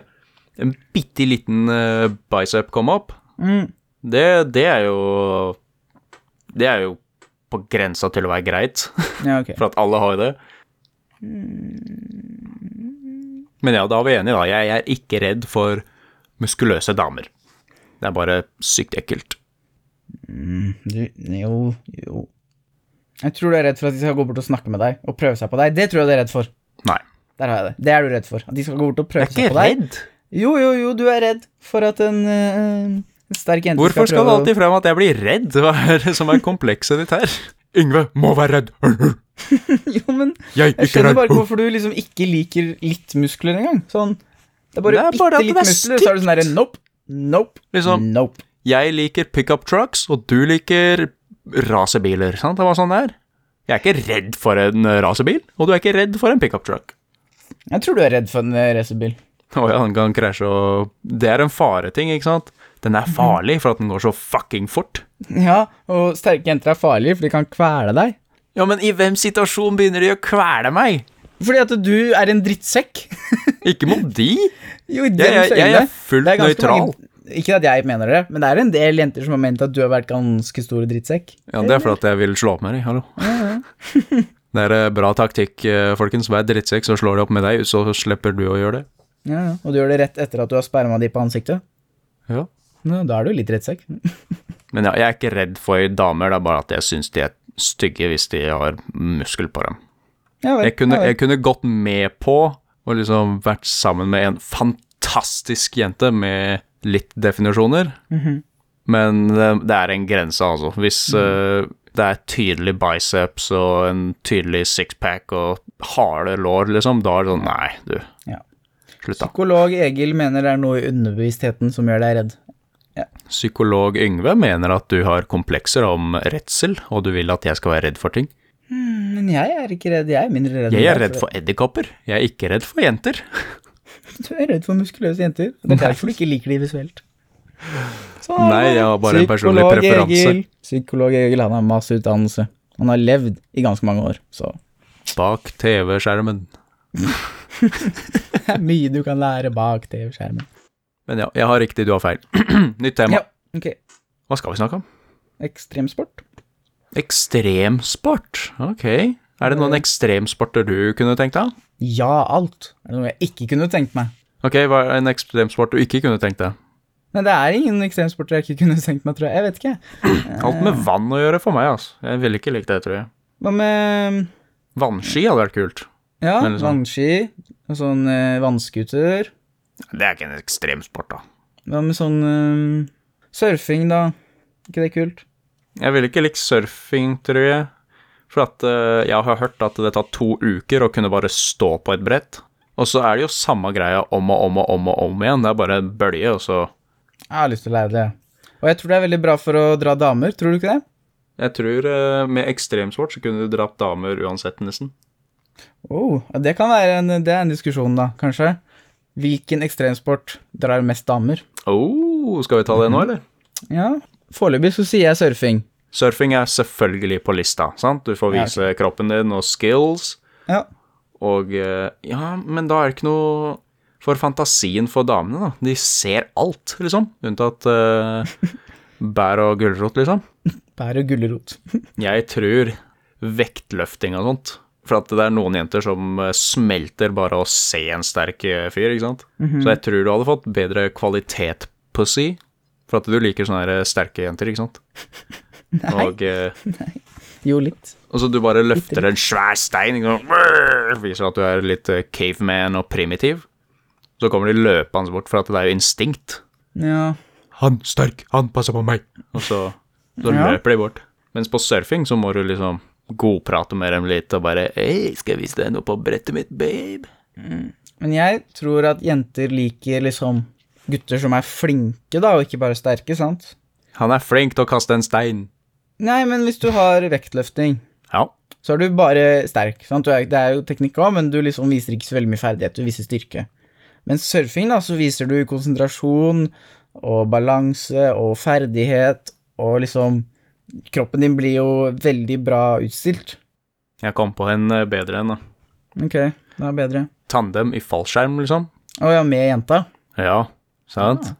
en bitte liten eh, bicep komme opp, Mm. det, det er jo Det er jo på grensa til å være greit, ja, okay. for at alle har det. Men ja, da er vi enige, da. Jeg er ikke redd for muskuløse damer. Det er bare sykt ekkelt. Du, jo, jo. Jeg tror du er redd for at de skal gå bort og snakke med deg og prøve seg på deg. Det tror jeg du er redd for. Nei. Der har jeg det. Det er du redd for. At de skal gå bort og prøve seg på deg. Jeg er ikke redd. Jo, jo, jo, du er redd for at en, uh, sterk jente Hvorfor skal det prøve å- alltid frem at jeg blir redd? Hva er det som er komplekset ditt her? Yngve må være redd. Jo, men Jeg jeg skjønner bare ikke hvorfor du liksom ikke liker litt muskler engang. Sånn Det er bare Det er bare bitte litt er muskler, så er du sånn derre nope, nope, Liksom- nope. Jeg liker pickup trucks, og du liker racerbiler. Sant? Det var sånn det er. Jeg er ikke redd for en rasebil racerbil, og du er ikke redd for en pickup truck. Jeg tror du er redd for en eh, racerbil. Å ja, den kan krasje og Det er en fareting, ikke sant? Den er farlig for at den går så fucking fort. Ja, og sterke jenter er farlige, for de kan kvele deg. Ja, men i hvem situasjon begynner de å kvele meg? Fordi at du er en drittsekk. Ikke mot de. Jo, i Jeg, jeg, jeg er fullt nøytral. mange- Ikke at jeg mener det, men det er en del jenter som har ment at du har vært ganske stor drittsekk. Ja, det er fordi jeg vil slå opp med deg. Hallo. Det er eh, bra taktikk, eh, folkens. Vær drittsekk, så slår de opp med deg, så slipper du å gjøre det. Ja, ja. Og du gjør det rett etter at du har sperma de på ansiktet? Ja. Ja, da er du litt drittsekk. Men ja, jeg er ikke redd for damer, det er bare at jeg syns de er stygge hvis de har muskel på dem. Ja vet, Jeg kunne, jeg, jeg kunne gått med på å liksom vært sammen med en fantastisk jente med litt definisjoner, Mhm. men det, det er en grense, altså. Hvis eh, det er tydelig biceps og en tydelig sixpack og harde lår, liksom, da er det sånn Nei, du. Ja. Slutt, da. Psykolog Egil mener det er noe i underbevisstheten som gjør deg redd. Psykolog Yngve mener at du har komplekser om redsel, og du vil at jeg skal være redd for ting. Men jeg er ikke redd, jeg er mindre redd. Jeg er redd for edderkopper. Jeg er ikke redd for jenter. Du er redd for muskuløse jenter. Det er derfor du ikke liker de visuelt. Så, Nei, jeg har bare en personlig preferanse. Egil. Psykolog Egil, han har masse utdannelse. Han har levd i ganske mange år, så Bak TV-skjermen. det er mye du kan lære bak TV-skjermen. Men ja, jeg har riktig, du har feil. Nytt tema. Ja, ok. Hva skal vi snakke om? Ekstremsport? Ekstremsport. Ok. Er det noen ekstremsporter du kunne tenkt deg? Ja, alt. Er det noe jeg ikke kunne tenkt meg? Ok, hva er en ekstremsport du ikke kunne tenkt deg? Nei, det er ingen ekstremsporter jeg ikke kunne tenkt meg, tror jeg. Jeg vet ikke. Alt med vann å gjøre for meg, altså. Jeg ville ikke likt det, tror jeg. Hva med Vannski hadde vært kult. ja, liksom- vannski, og sånn eh, vannskuter? Det er ikke en ekstremsport, da. Hva med sånn eh, surfing, da? ikke det kult? Jeg ville ikke likt surfing, tror jeg. For at uh, jeg har hørt at det tar to uker å kunne bare stå på et brett. Og så er det jo samme greia om og om og om og om igjen. Det er bare en bølge, og så Jeg har lyst til å lære det. Og jeg tror det er veldig bra for å dra damer, tror du ikke det? Jeg tror eh, med ekstremsport så kunne du dratt damer uansett, nesten. Oh, det kan være en, det er en diskusjon, da, kanskje. Hvilken ekstremsport drar mest damer? Oh, skal vi ta det nå, eller? Ja, foreløpig så sier jeg surfing. Surfing er selvfølgelig på lista, sant? Du får Ja, vise kroppen din og skills, Ja. Og eh, Ja, men da er det ikke noe for fantasien for damene, da. De ser alt, liksom. Unntatt uh, bær og gulrot, liksom. Bær og gulrot. Jeg tror vektløfting og sånt. For at det er noen jenter som eh, smelter bare å se en sterk fyr, ikke sant. Så jeg tror du hadde fått bedre kvalitet pussy. For at du liker sånne sterke jenter, ikke sant. Nei, Og, eh, jo litt. og så du bare løfter en svær stein, og viser at du er litt eh, caveman og primitiv. Så kommer de løpende bort, for at det er jo instinkt. Ja. Han sterk, han passer på meg. Og så, så Ja. løper de bort. Mens på surfing så må du liksom godprate med dem litt og bare Hei, skal jeg vise deg noe på brettet mitt, babe? Men jeg tror at jenter liker liksom gutter som er flinke, da, og ikke bare sterke, sant? Han er flink til å kaste en stein. Nei, men hvis du har vektløfting, Ja. så er du bare sterk. Sant? Du er, det er jo teknikk òg, men du liksom viser ikke så veldig mye ferdighet, du viser styrke. Men surfing, da, så viser du konsentrasjon og balanse og ferdighet, og liksom Kroppen din blir jo veldig bra utstilt. Jeg kom på en eh, bedre en, da. Ok, det er bedre. Tandem i fallskjerm, liksom. Å ja, med jenta. Ja, sant?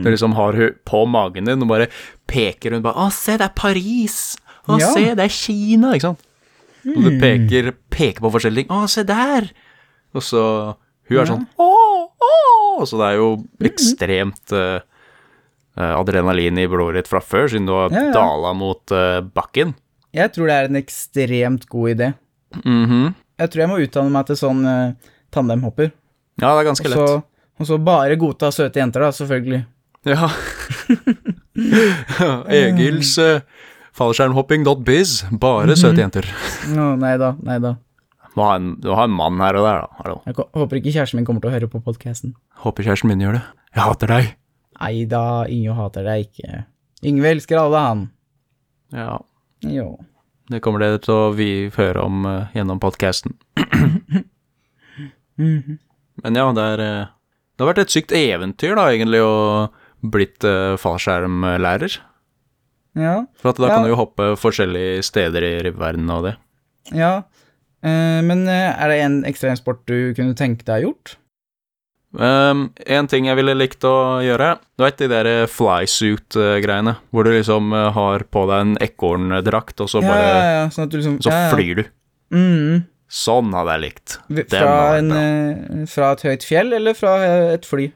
Du liksom har hun på magen din og bare peker hun bare Å, se, det er Paris! Å, Ja. se, det er Kina! Ikke sant? Og du peker, peker på forskjellige ting. Å, se der! Og så Hun er Ja. sånn Å, å! Så det er jo ekstremt eh, adrenalin i blodet ditt fra før, siden du har Ja, ja. dala mot uh, bakken. Jeg tror det er en ekstremt god idé. Mhm. Jeg tror jeg må utdanne meg til sånn uh, tandemhopper. Ja, det er ganske Også, lett. og så bare godta søte jenter, da, selvfølgelig. Ja. Egils uh, fallskjermhopping.biz. Bare søte jenter. Å, nei da, nei da. Må ha en, du må ha en mann her og der, da. Hallo. Jeg håper ikke kjæresten min kommer til å høre på podkasten. Håper kjæresten min gjør det. Jeg hater deg. Nei da, Inge hater deg ikke. Yngve elsker alle, han. Ja, Jo. det kommer dere til å vi høre om uh, gjennom podkasten. Mhm. Men ja, det er eh, Det har vært et sykt eventyr, da, egentlig, å blitt uh, fallskjermlærer. Ja, For da Ja. kan du jo hoppe forskjellige steder i verden og det. ja. uh, men eh, er det en ekstremsport du kunne tenke deg gjort? Um, en ting jeg ville likt å gjøre Du vet de der flysuit-greiene, hvor du liksom har på deg en ekorndrakt, og så ja, bare ja, ja, sånn liksom Så flyr du. Mm. Sånn hadde jeg likt. Fra, en, fra et høyt fjell, eller fra et fly?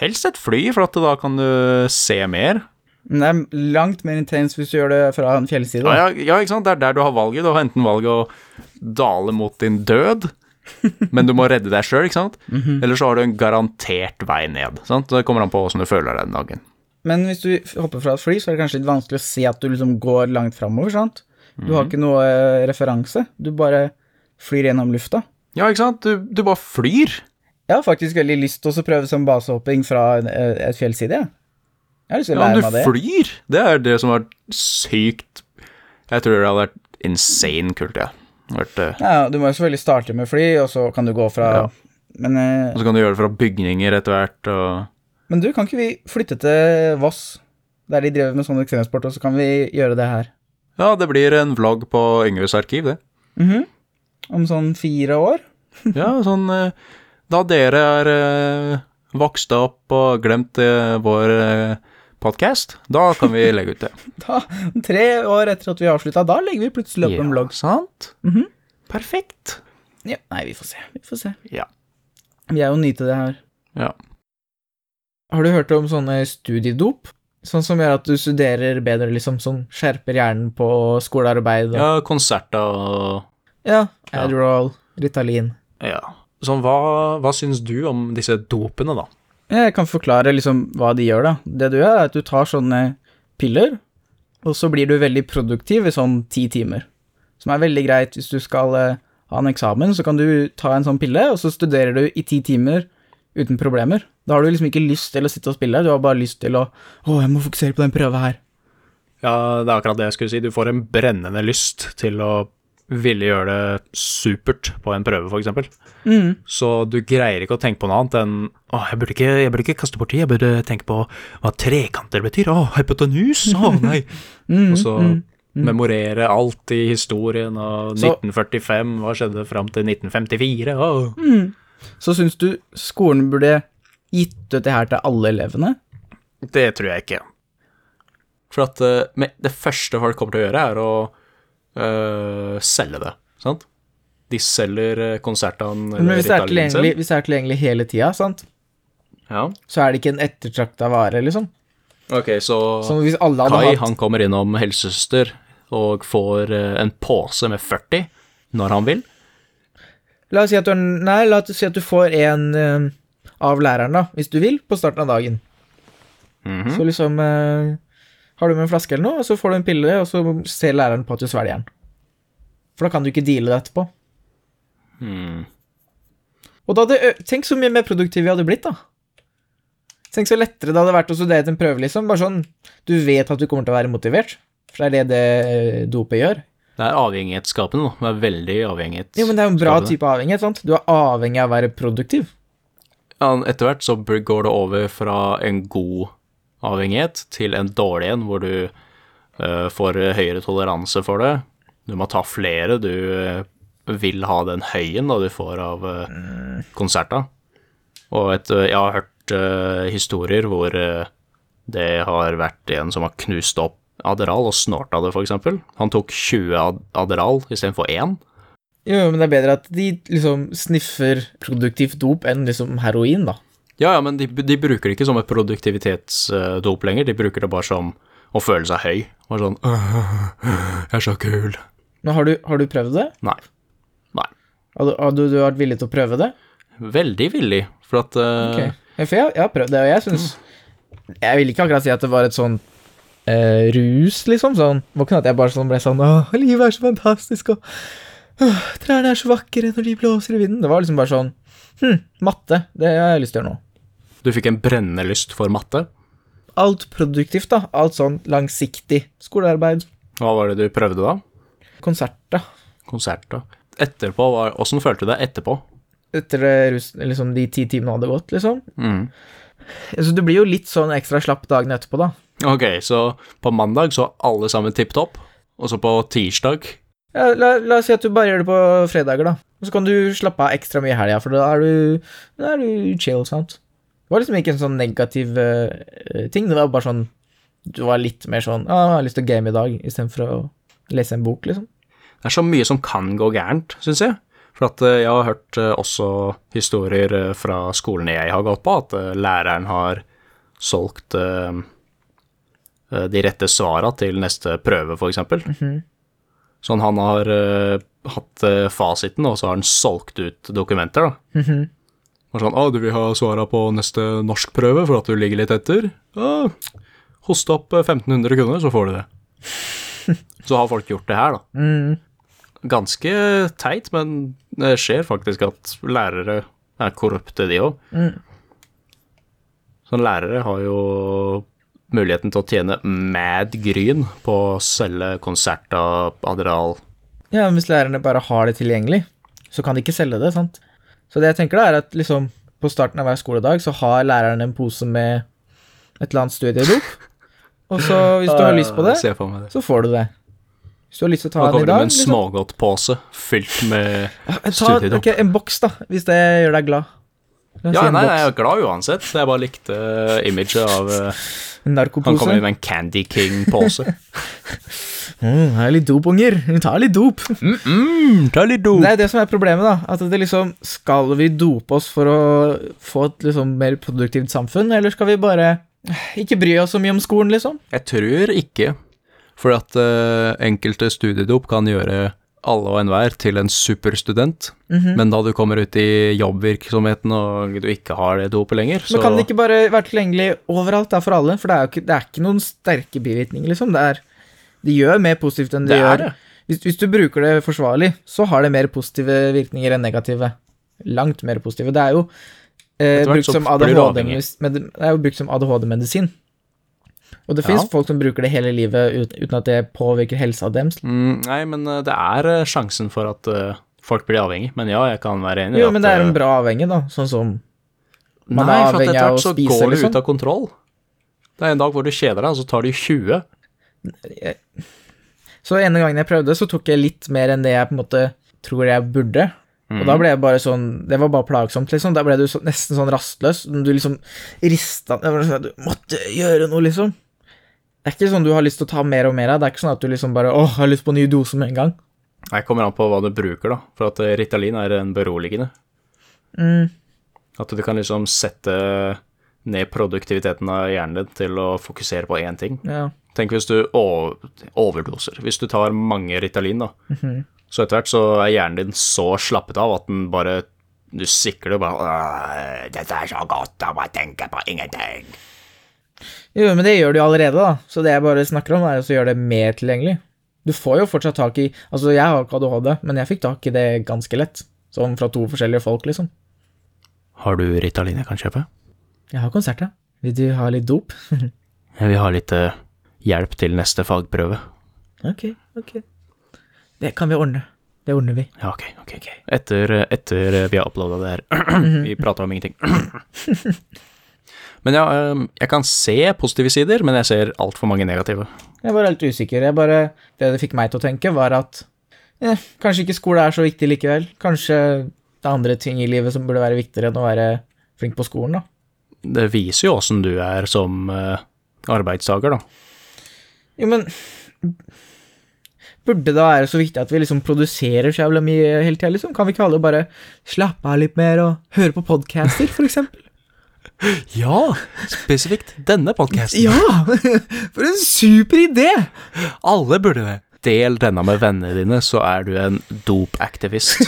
Helst et fly, for da kan du se mer. Men det er langt mer intenst hvis du gjør det fra en fjellside. Ja, ja, ja, ikke sant? Det er der du har valget. Du har enten valget å dale mot din død, men du må redde deg sjøl, ikke sant? Eller så har du en garantert vei ned. Sant? Det kommer an på åssen du føler deg den dagen. Men hvis du hopper fra et fly, så er det kanskje litt vanskelig å se at du liksom går langt framover, sant? Du har ikke noe eh, referanse. Du bare flyr gjennom lufta. Ja, ikke sant? Du, du bare flyr. Jeg har faktisk veldig lyst til å prøve som basehopping fra en- eh, et fjellside, jeg. Jeg har lyst til å Ja, lære men du flyr. Det er det som har vært sykt Jeg tror det hadde vært insane kult, ja. Vært, eh, Ja, du må jo selvfølgelig starte med fly, og så kan du gå fra Ja. men, eh, Og så kan du gjøre det fra bygninger etter hvert, og men du, kan ikke vi flytte til Voss, der de driver med sånn ekstremsport, og så kan vi gjøre det her? Ja, det blir en vlogg på Yngves arkiv, det. Mhm. Om sånn fire år? Ja, sånn eh, Da dere er eh, vokst opp og glemt eh, vår uh, podkast, da kan vi legge ut det. Da, tre år etter at vi avslutta, da legger vi plutselig opp en vlogg. sant? Mhm. Perfekt. Ja, nei, vi får se. Vi får se. Ja. Vi er jo nye til det her. Ja. Har du hørt om sånne studiedop? Sånn som gjør at du studerer bedre, liksom, som skjerper hjernen på skolearbeid og ja, konserter og Ja, Ja. Adderall, Ritalin. Ja. Sånn, hva, hva syns du om disse dopene, da? Jeg kan forklare liksom hva de gjør, da. Det du gjør, er at du tar sånne piller, og så blir du veldig produktiv i sånn ti timer. Som er veldig greit hvis du skal eh, ha en eksamen, så kan du ta en sånn pille, og så studerer du i ti timer uten problemer. Da har du liksom ikke lyst til å sitte og spille, du har bare lyst til å Å, jeg må fokusere på den prøva her. Ja, det er akkurat det jeg skulle si. Du får en brennende lyst til å ville gjøre det supert på en prøve, for eksempel. Mm. Så du greier ikke å tenke på noe annet enn Å, jeg burde ikke, jeg burde ikke kaste bort tid, jeg burde tenke på hva trekanter betyr. Å, hypotenus! Å, nei! Mm, Og så mm. memorere alt i historien og Så- 1945, hva skjedde fram til 1954? Å. Mm. Så syns du skolen burde gitt ut det her til alle elevene? Det tror jeg ikke. For at eh, det første folk kommer til å gjøre, er å eh, selge det, sant? De selger eh, konsertene Men hvis det er tilgjengelig, hvis det er tilgjengelig hele tida, sant, Ja. så er det ikke en ettertrakta vare, liksom. Ok, så hadde Kai hatt han kommer innom helsesøster og får eh, en pose med 40 når han vil. La oss si at du, nei, la oss si at du får en uh, av læreren, da, hvis du vil, på starten av dagen. Mhm. Så liksom eh, Har du med en flaske eller noe, og så får du en pille, og så ser læreren på at du svelger den. For da kan du ikke deale det etterpå. Hmm. Og da hadde, Tenk så mye mer produktiv vi hadde blitt, da. Tenk så lettere det hadde vært å studere til en prøve, liksom. Bare sånn Du vet at du kommer til å være motivert. For det er det det dopet gjør. Det er avhengighetsskapende, da. Det er veldig avhengighetsskapende. Jo, men det er en bra type avhengighet, sant? Du er avhengig av å være produktiv. Ja, etter hvert så går det over fra en god avhengighet til en dårlig en, hvor du uh, får høyere toleranse for det. Du må ta flere, du eh, vil ha den høyen da du får av uh, konserter. Og et, jeg har hørt uh, historier hvor uh, det har vært en som har knust opp Aderal og snorta det, eksempel. Han tok 20 Ad- Aderal istedenfor én. Jo, men det er bedre at de liksom sniffer produktivt dop enn liksom heroin, da. Ja, ja, men de, de bruker det ikke som et produktivitetsdop lenger, de bruker det bare som å føle seg høy. Bare sånn Jeg er så kul. Men har du, har du prøvd det? Nei. Nei. Har du, har du vært villig til å prøve det? Veldig villig, for at eh, Ok. For jeg, jeg har prøvd det, og jeg syns Jeg vil ikke akkurat si at det var et sånn eh, rus, liksom. Sånn. Det var ikke at jeg bare sånn ble sånn Å, livet er så fantastisk, og åh, trærne er så vakre når de blåser i vinden. Det var liksom bare sånn Hm, matte. Det har jeg lyst til å gjøre nå. Du fikk en brennende lyst for matte. Alt produktivt, da. Alt sånn langsiktig. Skolearbeid. Hva var det du prøvde da? Konsert, da. Konsert, da. Etterpå, var, hvordan følte du deg etterpå? Etter liksom de ti timene hadde gått, liksom. Mm. Så du blir jo litt sånn ekstra slapp dagen etterpå, da. Ok, så på mandag så alle sammen tipp topp, og så på tirsdag Ja, la, la oss si at du bare gjør det på fredager, da. Og så kan du slappe av ekstra mye i helga, for da er du, da er du chill, sant. Det var liksom ikke en sånn negativ uh, ting, det var bare sånn Du var litt mer sånn ah, 'Jeg har lyst til å game i dag', istedenfor å lese en bok, liksom. Det er så mye som kan gå gærent, syns jeg. For at eh, jeg har hørt også historier fra skolene jeg har gått på, at læreren har solgt de rette svara til neste prøve, for eksempel. Sånn han har hatt fasiten, og så har han solgt ut dokumenter, da. Og sånn, ah, du vil ha svara på neste norskprøve for at du ligger litt etter? Ja, hoste opp eh, 1500 kroner, så får du det. så har folk gjort det her, da. Mm. Ganske teit, men det skjer faktisk at lærere er korrupte, de òg. Mm. Så lærere har jo muligheten til å tjene mad gryn på å selge konserter, Adderall Ja, men hvis lærerne bare har det tilgjengelig, så kan de ikke selge det, sant? Så det jeg tenker da, er at liksom på starten av hver skoledag så har læreren en pose med et eller annet studiedop, og så hvis du har lyst på det, så får du det. Hvis du har lyst til å ta den i dag Da kommer du med en smågodtpose fylt med liksom, studiedop. Okay, En boks, da, hvis det gjør deg glad. Ja, nei, jeg er glad uansett. Jeg bare likte uh, imaget av eh, En Han kommer med en Candy King-pose. Mm, her er litt dop, unger. Ta litt dop. mm, ta litt dop. Det er det som er problemet, da. At det liksom Skal vi dope oss for å få et liksom mer produktivt samfunn, eller skal vi bare ikke bry oss så mye om skolen, liksom? Jeg tror ikke, for at uh, enkelte studiedop kan gjøre alle og enhver til en superstudent, Mhm. men da du kommer ut i jobbvirksomheten og du ikke har det dopet lenger, så Men kan det ikke bare være tilgjengelig overalt da for alle? For det er jo ikke, det er ikke noen sterke bivirkninger, liksom. Det er det gjør mer positivt enn det, Det gjør det. hvis, hvis du bruker det forsvarlig, så har det mer positive virkninger enn negative. Langt mer positive. Det er jo eh, brukt som ADHD med- det er jo brukt som ADHD-medisin. Og det Ja. fins folk som bruker det hele livet uten at det påvirker helsa deres. mm, Nei, men eh, det er eh, sjansen for at eh, folk blir avhengig. Men ja, jeg kan være enig i Jo, at men det er en bra avhengig, da. Sånn som man Nei, for etter hvert så spise, går du liksom. ut av kontroll. Det er en dag hvor du kjeder deg, og så tar du 20. Så ene gangen jeg prøvde, så tok jeg litt mer enn det jeg på en måte tror jeg burde. Og Mhm. da ble jeg bare sånn Det var bare plagsomt, liksom. Da ble du så, nesten sånn rastløs. Du liksom rista sånn Du måtte gjøre noe, liksom. Det er ikke sånn du har lyst til å ta mer og mer av. Det er ikke sånn at du liksom bare Åh, jeg har lyst på en ny dose med en gang. Jeg kommer an på hva du bruker, da. For at eh, Ritalin er en beroligende. Mm. At du kan liksom sette ned produktiviteten av hjernen din til å fokusere på én ting. Ja. Tenk hvis du overdoser. Hvis du tar mange Ritalin, da. Mhm. Så etter hvert så er hjernen din så slappet av at den bare Du sikler bare «Åh, Dette er så godt jeg bare tenke på ingenting. Jo, men det gjør du jo allerede, da. Så det jeg bare snakker om, er å gjøre det mer tilgjengelig. Du får jo fortsatt tak i Altså, jeg har ikke ADHD, men jeg fikk tak i det ganske lett. Sånn fra to forskjellige folk, liksom. Har du Ritalin jeg kan kjøpe? Jeg har konsert, ja. Vil du ha litt dop? Jeg vil ha litt uh, hjelp til neste fagprøve. Ok, ok. Det kan vi ordne. Det ordner vi. Ja, ok, ok. ok. Etter, etter vi har uploada det her. vi prata om ingenting. men ja, eh, jeg kan se positive sider, men jeg ser altfor mange negative. Jeg var helt usikker. Bare, det det fikk meg til å tenke, var at eh, kanskje ikke skole er så viktig likevel. Kanskje det er andre ting i livet som burde være viktigere enn å være flink på skolen, da. Det viser jo åssen du er som eh, arbeidstaker, da. Jo, men Burde det være så viktig at vi liksom produserer så jævla mye hele tida, liksom? Kan vi ikke alle bare slappe av litt mer og høre på podcaster, for eksempel? Ja, spesifikt denne podkasten. Ja! For en super idé! Alle burde det. Del denne med vennene dine, så er du en dopaktivist.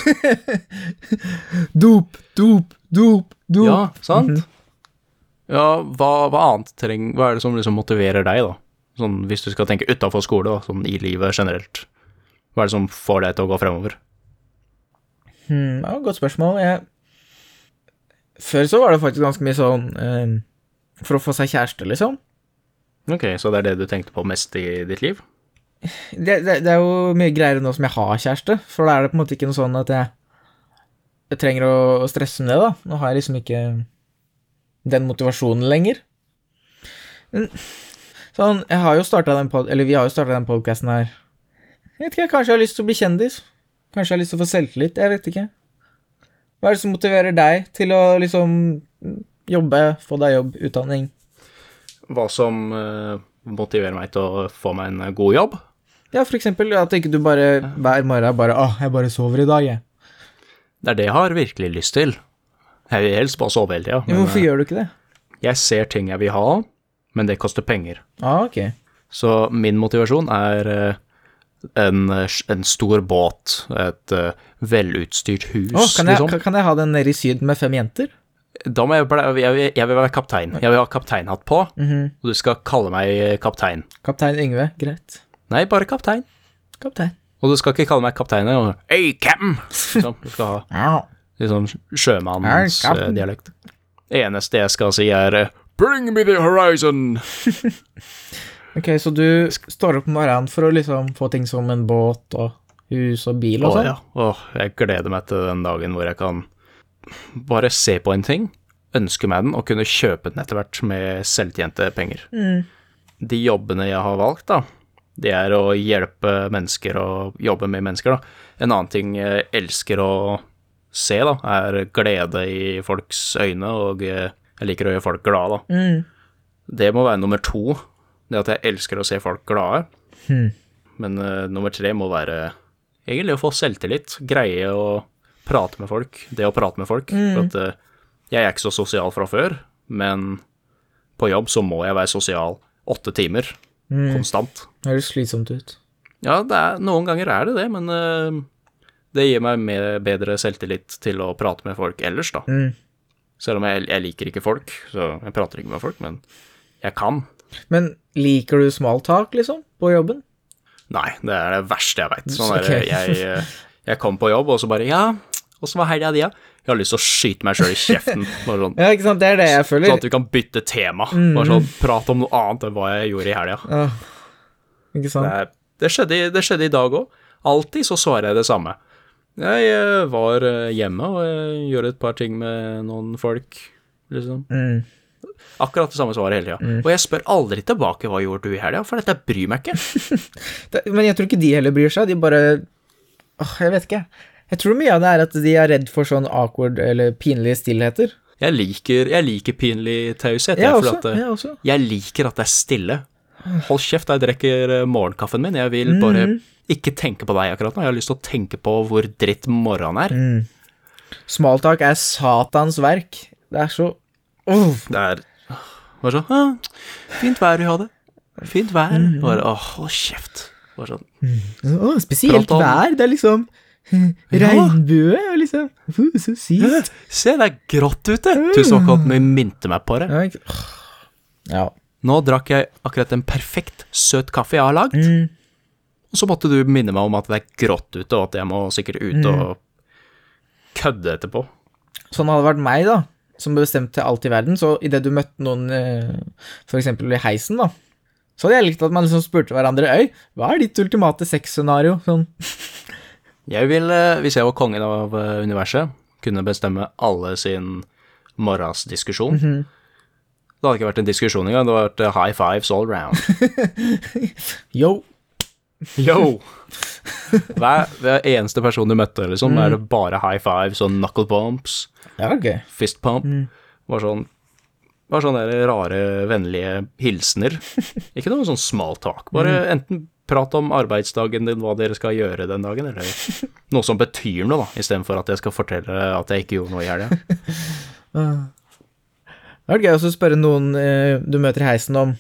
Dop, dop, dop, dop. ja, sant? Ja, hva, hva annet treng, Hva er det som liksom motiverer deg, da? Sånn hvis du skal tenke utafor skole, da, sånn i livet generelt. Hva er det som får deg til å gå fremover? Hmm, ja, godt spørsmål. Jeg... Før så var det faktisk ganske mye sånn eh, For å få seg kjæreste, liksom. Ok, så det er det du tenkte på mest i ditt liv? Det, det, det er jo mye greiere nå som jeg har kjæreste, for da er det på en måte ikke noe sånn at jeg, jeg trenger å, å stresse med det, da. Nå har jeg liksom ikke den motivasjonen lenger. Men, sånn, jeg har jo starta den pod... Eller vi har jo starta den podkasten her. Jeg vet ikke, kanskje jeg har lyst til å bli kjendis? Kanskje jeg har lyst til å få selvtillit? Jeg vet ikke. Hva er det som motiverer deg til å liksom jobbe, få deg jobb, utdanning? Hva som uh, motiverer meg til å få meg en god jobb? Ja, for eksempel at ikke du bare hver morgen bare 'Å, jeg bare sover i dag, jeg. Det er det jeg har virkelig lyst til. Jeg vil helst bare sove hele tida. Ja, hvorfor gjør du ikke det? jeg ser ting jeg vil ha, men det koster penger. Ah, ok. Så min motivasjon er eh, en, eh, en stor båt, et eh, velutstyrt hus, oh, kan, jeg, liksom. kan- jeg ha den nede i Syden med fem jenter? Da må jeg, jeg, jeg vil være kaptein. Jeg vil ha kapteinhatt på, Mhm. og du skal kalle meg kaptein. Kaptein Yngve, greit. Nei, bare kaptein. Kaptein. Og du skal ikke kalle meg kaptein. Hey, cap'n! Liksom, du skal ha liksom sånn Hey, eh, dialekt. Eneste jeg skal si er eh, Bring me the horizon! Ok, så du står opp om morgenen for å liksom få ting som en båt og hus og bil og sånn? ja. Åh, jeg gleder meg til den dagen hvor jeg kan bare se på en ting, ønske meg den, og kunne kjøpe den etter hvert med selvtjente penger. Mm. De jobbene jeg har valgt, da, det er å hjelpe mennesker og jobbe med mennesker, da. En annen ting jeg elsker å se, da, er glede i folks øyne, og jeg liker å gjøre folk glade, da. Mm. Det må være nummer to, det at jeg elsker å se folk glade. Mm. Men uh, nummer tre må være egentlig å få selvtillit, greie å prate med folk, det å prate med folk. For at eh, jeg er ikke så sosial fra før, men på jobb så må jeg være sosial åtte timer, konstant. Det høres slitsomt ut. Ja, det er, noen ganger er det det, men uh, det gir meg mer, bedre selvtillit til å prate med folk ellers, da. Mm. Selv om jeg, jeg liker ikke folk, så jeg prater ikke med folk, men jeg kan. Men liker du smalltalk, liksom, på jobben? Nei, det er det verste jeg veit. Sånn okay. jeg, eh, jeg kom på jobb, og så bare Ja, åssen var helga di, da? Jeg har lyst til å skyte meg sjøl i kjeften. Bare sånn, Ja, ikke sant, det er det jeg sånn føler. at vi kan bytte tema. Bare sånn, Prate om noe annet enn hva jeg gjorde i helga. Ja. ikke sant? Det, det, skjedde det skjedde i dag òg. Alltid så svarer jeg det samme. Jeg eh, var eh, hjemme og gjorde et par ting med noen folk, liksom. Mm. Akkurat det samme svaret hele tida. Og jeg spør aldri tilbake hva gjorde du i helga, for dette bryr meg ikke. Men jeg tror ikke de heller bryr seg, de bare Åh, jeg vet ikke. Jeg tror mye av det er at de er redd for sånn awkward eller pinlige stillheter. Jeg liker, jeg liker pinlig taushet. Jeg jeg, at, eh, Jeg også. Jeg liker at det er stille. Hold kjeft jeg drikker eh, morgenkaffen min. Jeg vil bare Mm. ikke tenke på deg akkurat nå. Jeg har lyst til å tenke på hvor dritt morgenen er. Mm. Smalltalk er satans verk. Det er så oh. Det er bare sånn ah, Fint vær vi hadde. Fint vær. Mm. Bare åh, hold kjeft. Bare sånn. åh, spesielt Prat om- vær. Det er liksom regnbue, og liksom uh, Så sykt. Se, det er grått ute. Tusen takk for at du minte meg på det. Ja, ikke åh. Ja. Nå drakk jeg akkurat en perfekt søt kaffe jeg har lagd. Mm. Og så måtte du minne meg om at det er grått ute, og at jeg må sikkert ut Mm. og kødde etterpå. Sånn hadde det vært meg, da, som bestemte alt i verden. Så idet du møtte noen, f.eks. for eksempel i heisen, da, så hadde jeg likt at man liksom spurte hverandre Øy, hva er ditt ultimate sexscenario? Sånn. Jeg vil, eh, hvis jeg var kongen av eh, universet, kunne bestemme alle sin morrasdiskusjon. Mm -hmm. Det hadde ikke vært en diskusjon engang, det hadde vært eh, high fives all round. Yo. Yo! Hver, hver eneste person du møtte, liksom, Mm. er det bare high five, sånn knuckle bumps, Ja, ok. fist pump. Mm. Var sånn bare sånne der rare, vennlige hilsener. Ikke noe sånn small talk. Bare Mm. enten prat om arbeidsdagen din, hva dere skal gjøre den dagen, eller noe som betyr noe, da, istedenfor at jeg skal fortelle at jeg ikke gjorde noe i helga. Det er gøy også å spørre noen eh, du møter i heisen om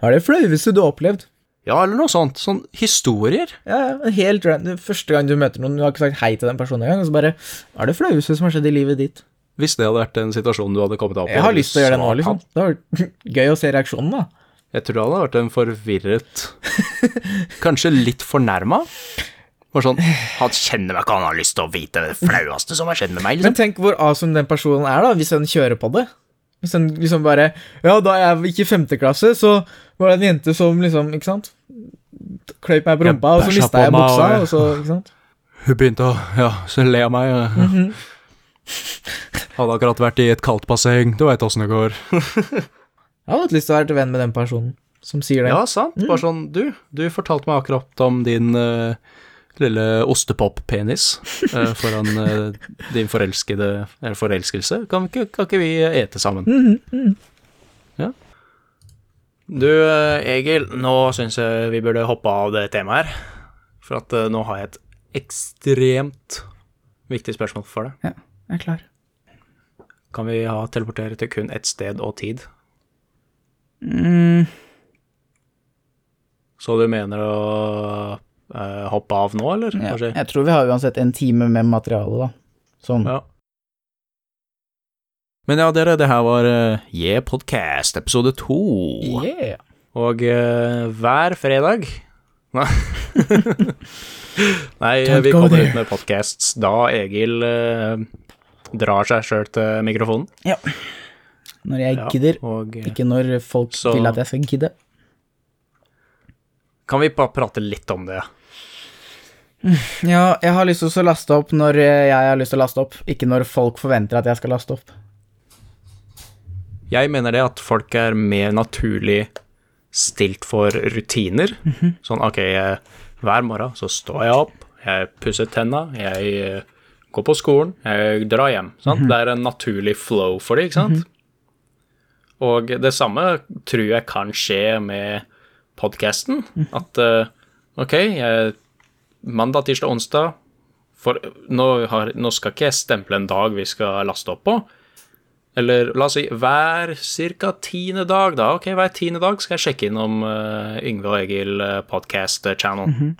Hva er det flaueste du har opplevd? Ja, eller noe sånt. Sånn historier. Ja, ja, helt random. Første gang du møter noen, du har ikke sagt hei til den personen engang, og så bare Hva er det flaueste som har skjedd i livet ditt? Hvis det hadde vært en situasjon du hadde kommet opp Jeg har lyst til å gjøre det nå, liksom. Det hadde vært gøy å se reaksjonen, da. Jeg tror det hadde vært en forvirret Kanskje litt fornærma. Bare sånn Han kjenner meg ikke, han har lyst til å vite det flaueste som har skjedd med meg, Men liksom. tenk hvor awesome den personen er, da, hvis den kjører på det. Den liksom bare Ja, da jeg gikk i femte klasse, så var det en jente som liksom, ikke sant Kløyp meg på rumpa, og så mista jeg buksa, og- og så Ikke sant? Hun begynte å Ja, så le av meg. ja. Mhm. Hadde akkurat vært i et kaldt basseng. Du veit åssen det går. Jeg hadde hatt lyst til å være til venn med den personen som sier det. Ja, sant. Bare sånn Du, du fortalte meg akkurat om din eh, lille ostepop-penis uh, foran uh, din forelskede Eller forelskelse. Kan ikke, kan ikke vi ete sammen? Mm, mm. Ja. Du, eh, Egil, nå syns jeg vi burde hoppe av det temaet her. For at uh, nå har jeg et ekstremt viktig spørsmål for deg. Ja, jeg er klar. Kan vi ha teleportere til kun ett sted og tid? Mm, Så du mener å eh, hoppe av nå, eller? ja. Jeg tror vi har uansett en time med materiale, da. Sånn. Ja. Men ja, dere, det her var uh, Yeah Podcast episode to. Yeah. Og uh, hver fredag Nei, Nei vi kommer ut med podcasts da Egil drar seg sjøl til mikrofonen. Når jeg Ja, gidder, og ikke når folk Så- vil at jeg skal gidde. Kan vi bare prate litt om det? Ja, jeg har lyst til å laste opp når jeg har lyst til å laste opp, ikke når folk forventer at jeg skal laste opp. Jeg mener det at folk er mer naturlig stilt for rutiner. Sånn, ok, jeg, hver morgen så står jeg opp, jeg pusser tenna, jeg eh, går på skolen, jeg drar hjem. Sant? Det er en naturlig flow for det, ikke sant? Og det samme tror jeg kan skje med podcasten. At eh, ok, jeg, mandag, tirsdag, onsdag for nå, har, nå skal ikke jeg stemple en dag vi skal laste opp på. Eller la oss si hver ca. tiende dag, da. Ok, hver tiende dag skal jeg sjekke innom uh, Yngve og Egil uh, podcast channel.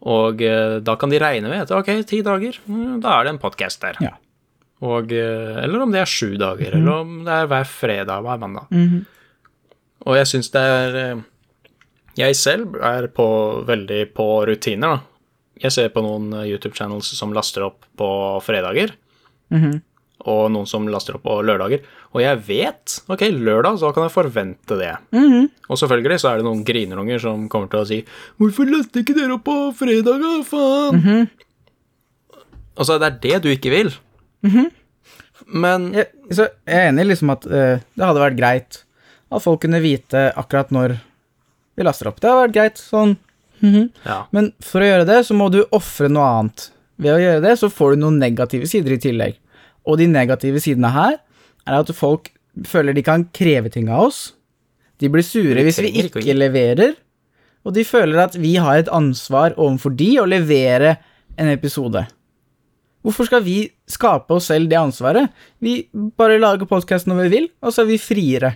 Og uh, da kan de regne med at ok, ti dager, mm, da er det en podcast der. Ja. Og, uh, eller om det er sju dager, eller om det er hver fredag, hver mandag. Og jeg syns det er Jeg selv er på, veldig på rutiner, da. Jeg ser på noen eh, YouTube-channels som laster opp på fredager og noen som laster opp på lørdager. Og jeg vet ok, lørdag, så kan jeg forvente det. Og selvfølgelig så er det noen grinerunger som kommer til å si 'Hvorfor laster ikke dere opp på fredag, da, faen?' Altså, det er det du ikke vil. Men Jeg, så jeg er enig liksom at uh, det hadde vært greit at folk kunne vite akkurat når vi laster opp. Det har vært greit, sånn. ja. Men for å gjøre det, så må du ofre noe annet. Ved å gjøre det, så får du noen negative sider i tillegg. Og de negative sidene her er at folk føler de kan kreve ting av oss. De blir sure hvis vi ikke ikke leverer. Og de føler at vi har et ansvar overfor de å levere en episode. Hvorfor skal vi skape oss selv det ansvaret? Vi bare lager podkast når vi vil, og så er vi friere.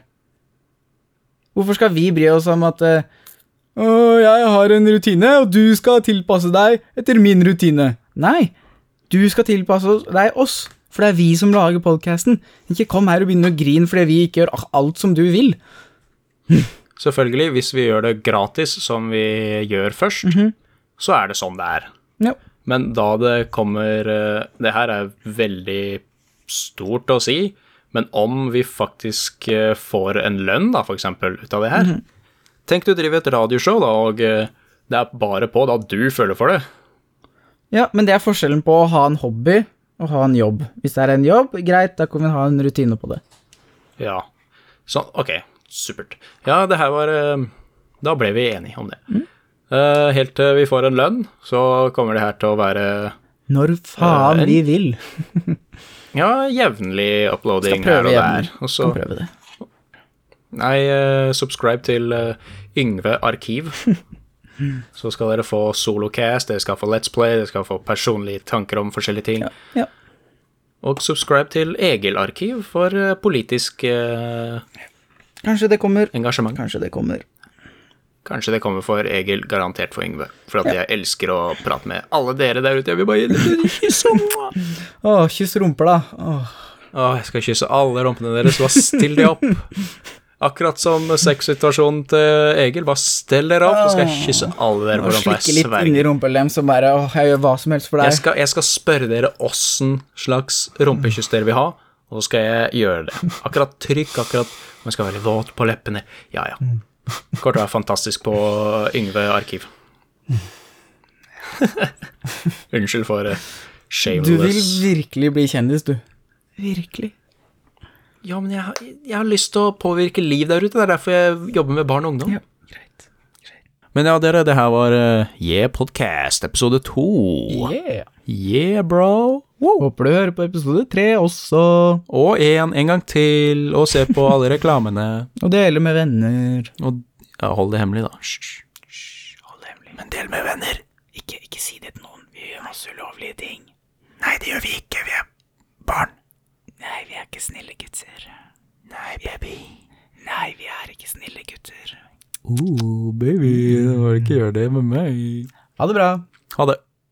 Hvorfor skal vi bry oss om at Å, jeg har en rutine, og du skal tilpasse deg etter min rutine. Nei, du skal tilpasse deg oss, for det er vi som lager podkasten. Ikke kom her og begynne å grine fordi vi ikke gjør alt som du vil. selvfølgelig, hvis vi gjør det gratis, som vi gjør først, så er det sånn det er. Ja. Men da det kommer eh, Det her er veldig stort å si, men om vi faktisk eh, får en lønn, da, eksempel, ut av det her Tenk du driver et radioshow, da, og eh, det er bare på da du føler for det. ja, men det er forskjellen på å ha en hobby og ha en jobb. Hvis det er en jobb, greit, da kan vi ha en rutine på det. Ja. Sånn, ok, supert. Ja, det her var eh, Da ble vi enige om det. Mm. helt til vi får en lønn, så kommer det her til å være Når faen en- vi vil. ja, jevnlig uploading her og der. Og så Kan prøve det. Nei, eh, subscribe til eh, Yngve Arkiv. Så skal dere få solocast, dere skal få Let's Play, dere skal få personlige tanker om forskjellige ting. Ja, ja. Og subscribe til Egil Arkiv for eh, politisk Kanskje det kommer. engasjement. Kanskje det kommer. Kanskje det kommer for Egil, garantert for Yngve. For at jeg elsker å prate med alle dere der ute. Jeg vil bare gi dere kyss. Å, kyss rumper, da. Åh. Åh, jeg skal kysse alle rumpene deres. Bare still de opp. Akkurat som sexsituasjonen til Egil. Bare stell dere opp, så skal jeg kysse alle dere på rumpa. slikke litt sverger. inni rumpelem, som bare åh, jeg gjør hva som helst for Jeg skal, jeg skal spørre dere åssen slags rumpekyss dere vil ha, og så skal jeg gjøre det. Akkurat trykk, akkurat Man skal være våt på leppene. Ja, ja. Kort å være fantastisk på Yngve Arkiv. Unnskyld for uh, Du vil virkelig bli kjendis, du. Virkelig. Ja, men jeg, har- jeg har lyst til å påvirke liv der ute. Det er derfor jeg jobber med barn og ungdom. Ja, greit. Men ja, dere, det her var uh, Yeah Podcast episode to. Yeah. Yeah, bro. Håper du hører på episode tre også, Og en en gang til, og se på alle reklamene. og dele med venner. Og ja, hold det hemmelig, da. Hysj. Hold det hemmelig. Men del med venner. Ikke, ikke si det til noen. Vi gjør masse ulovlige ting. Nei, det gjør vi ikke. Vi er barn. Nei, vi er ikke snille gutter. Nei, baby. Nei, vi er ikke snille gutter. Oh, baby, bare må ikke gjøre det med meg. Ha det bra. Ha det.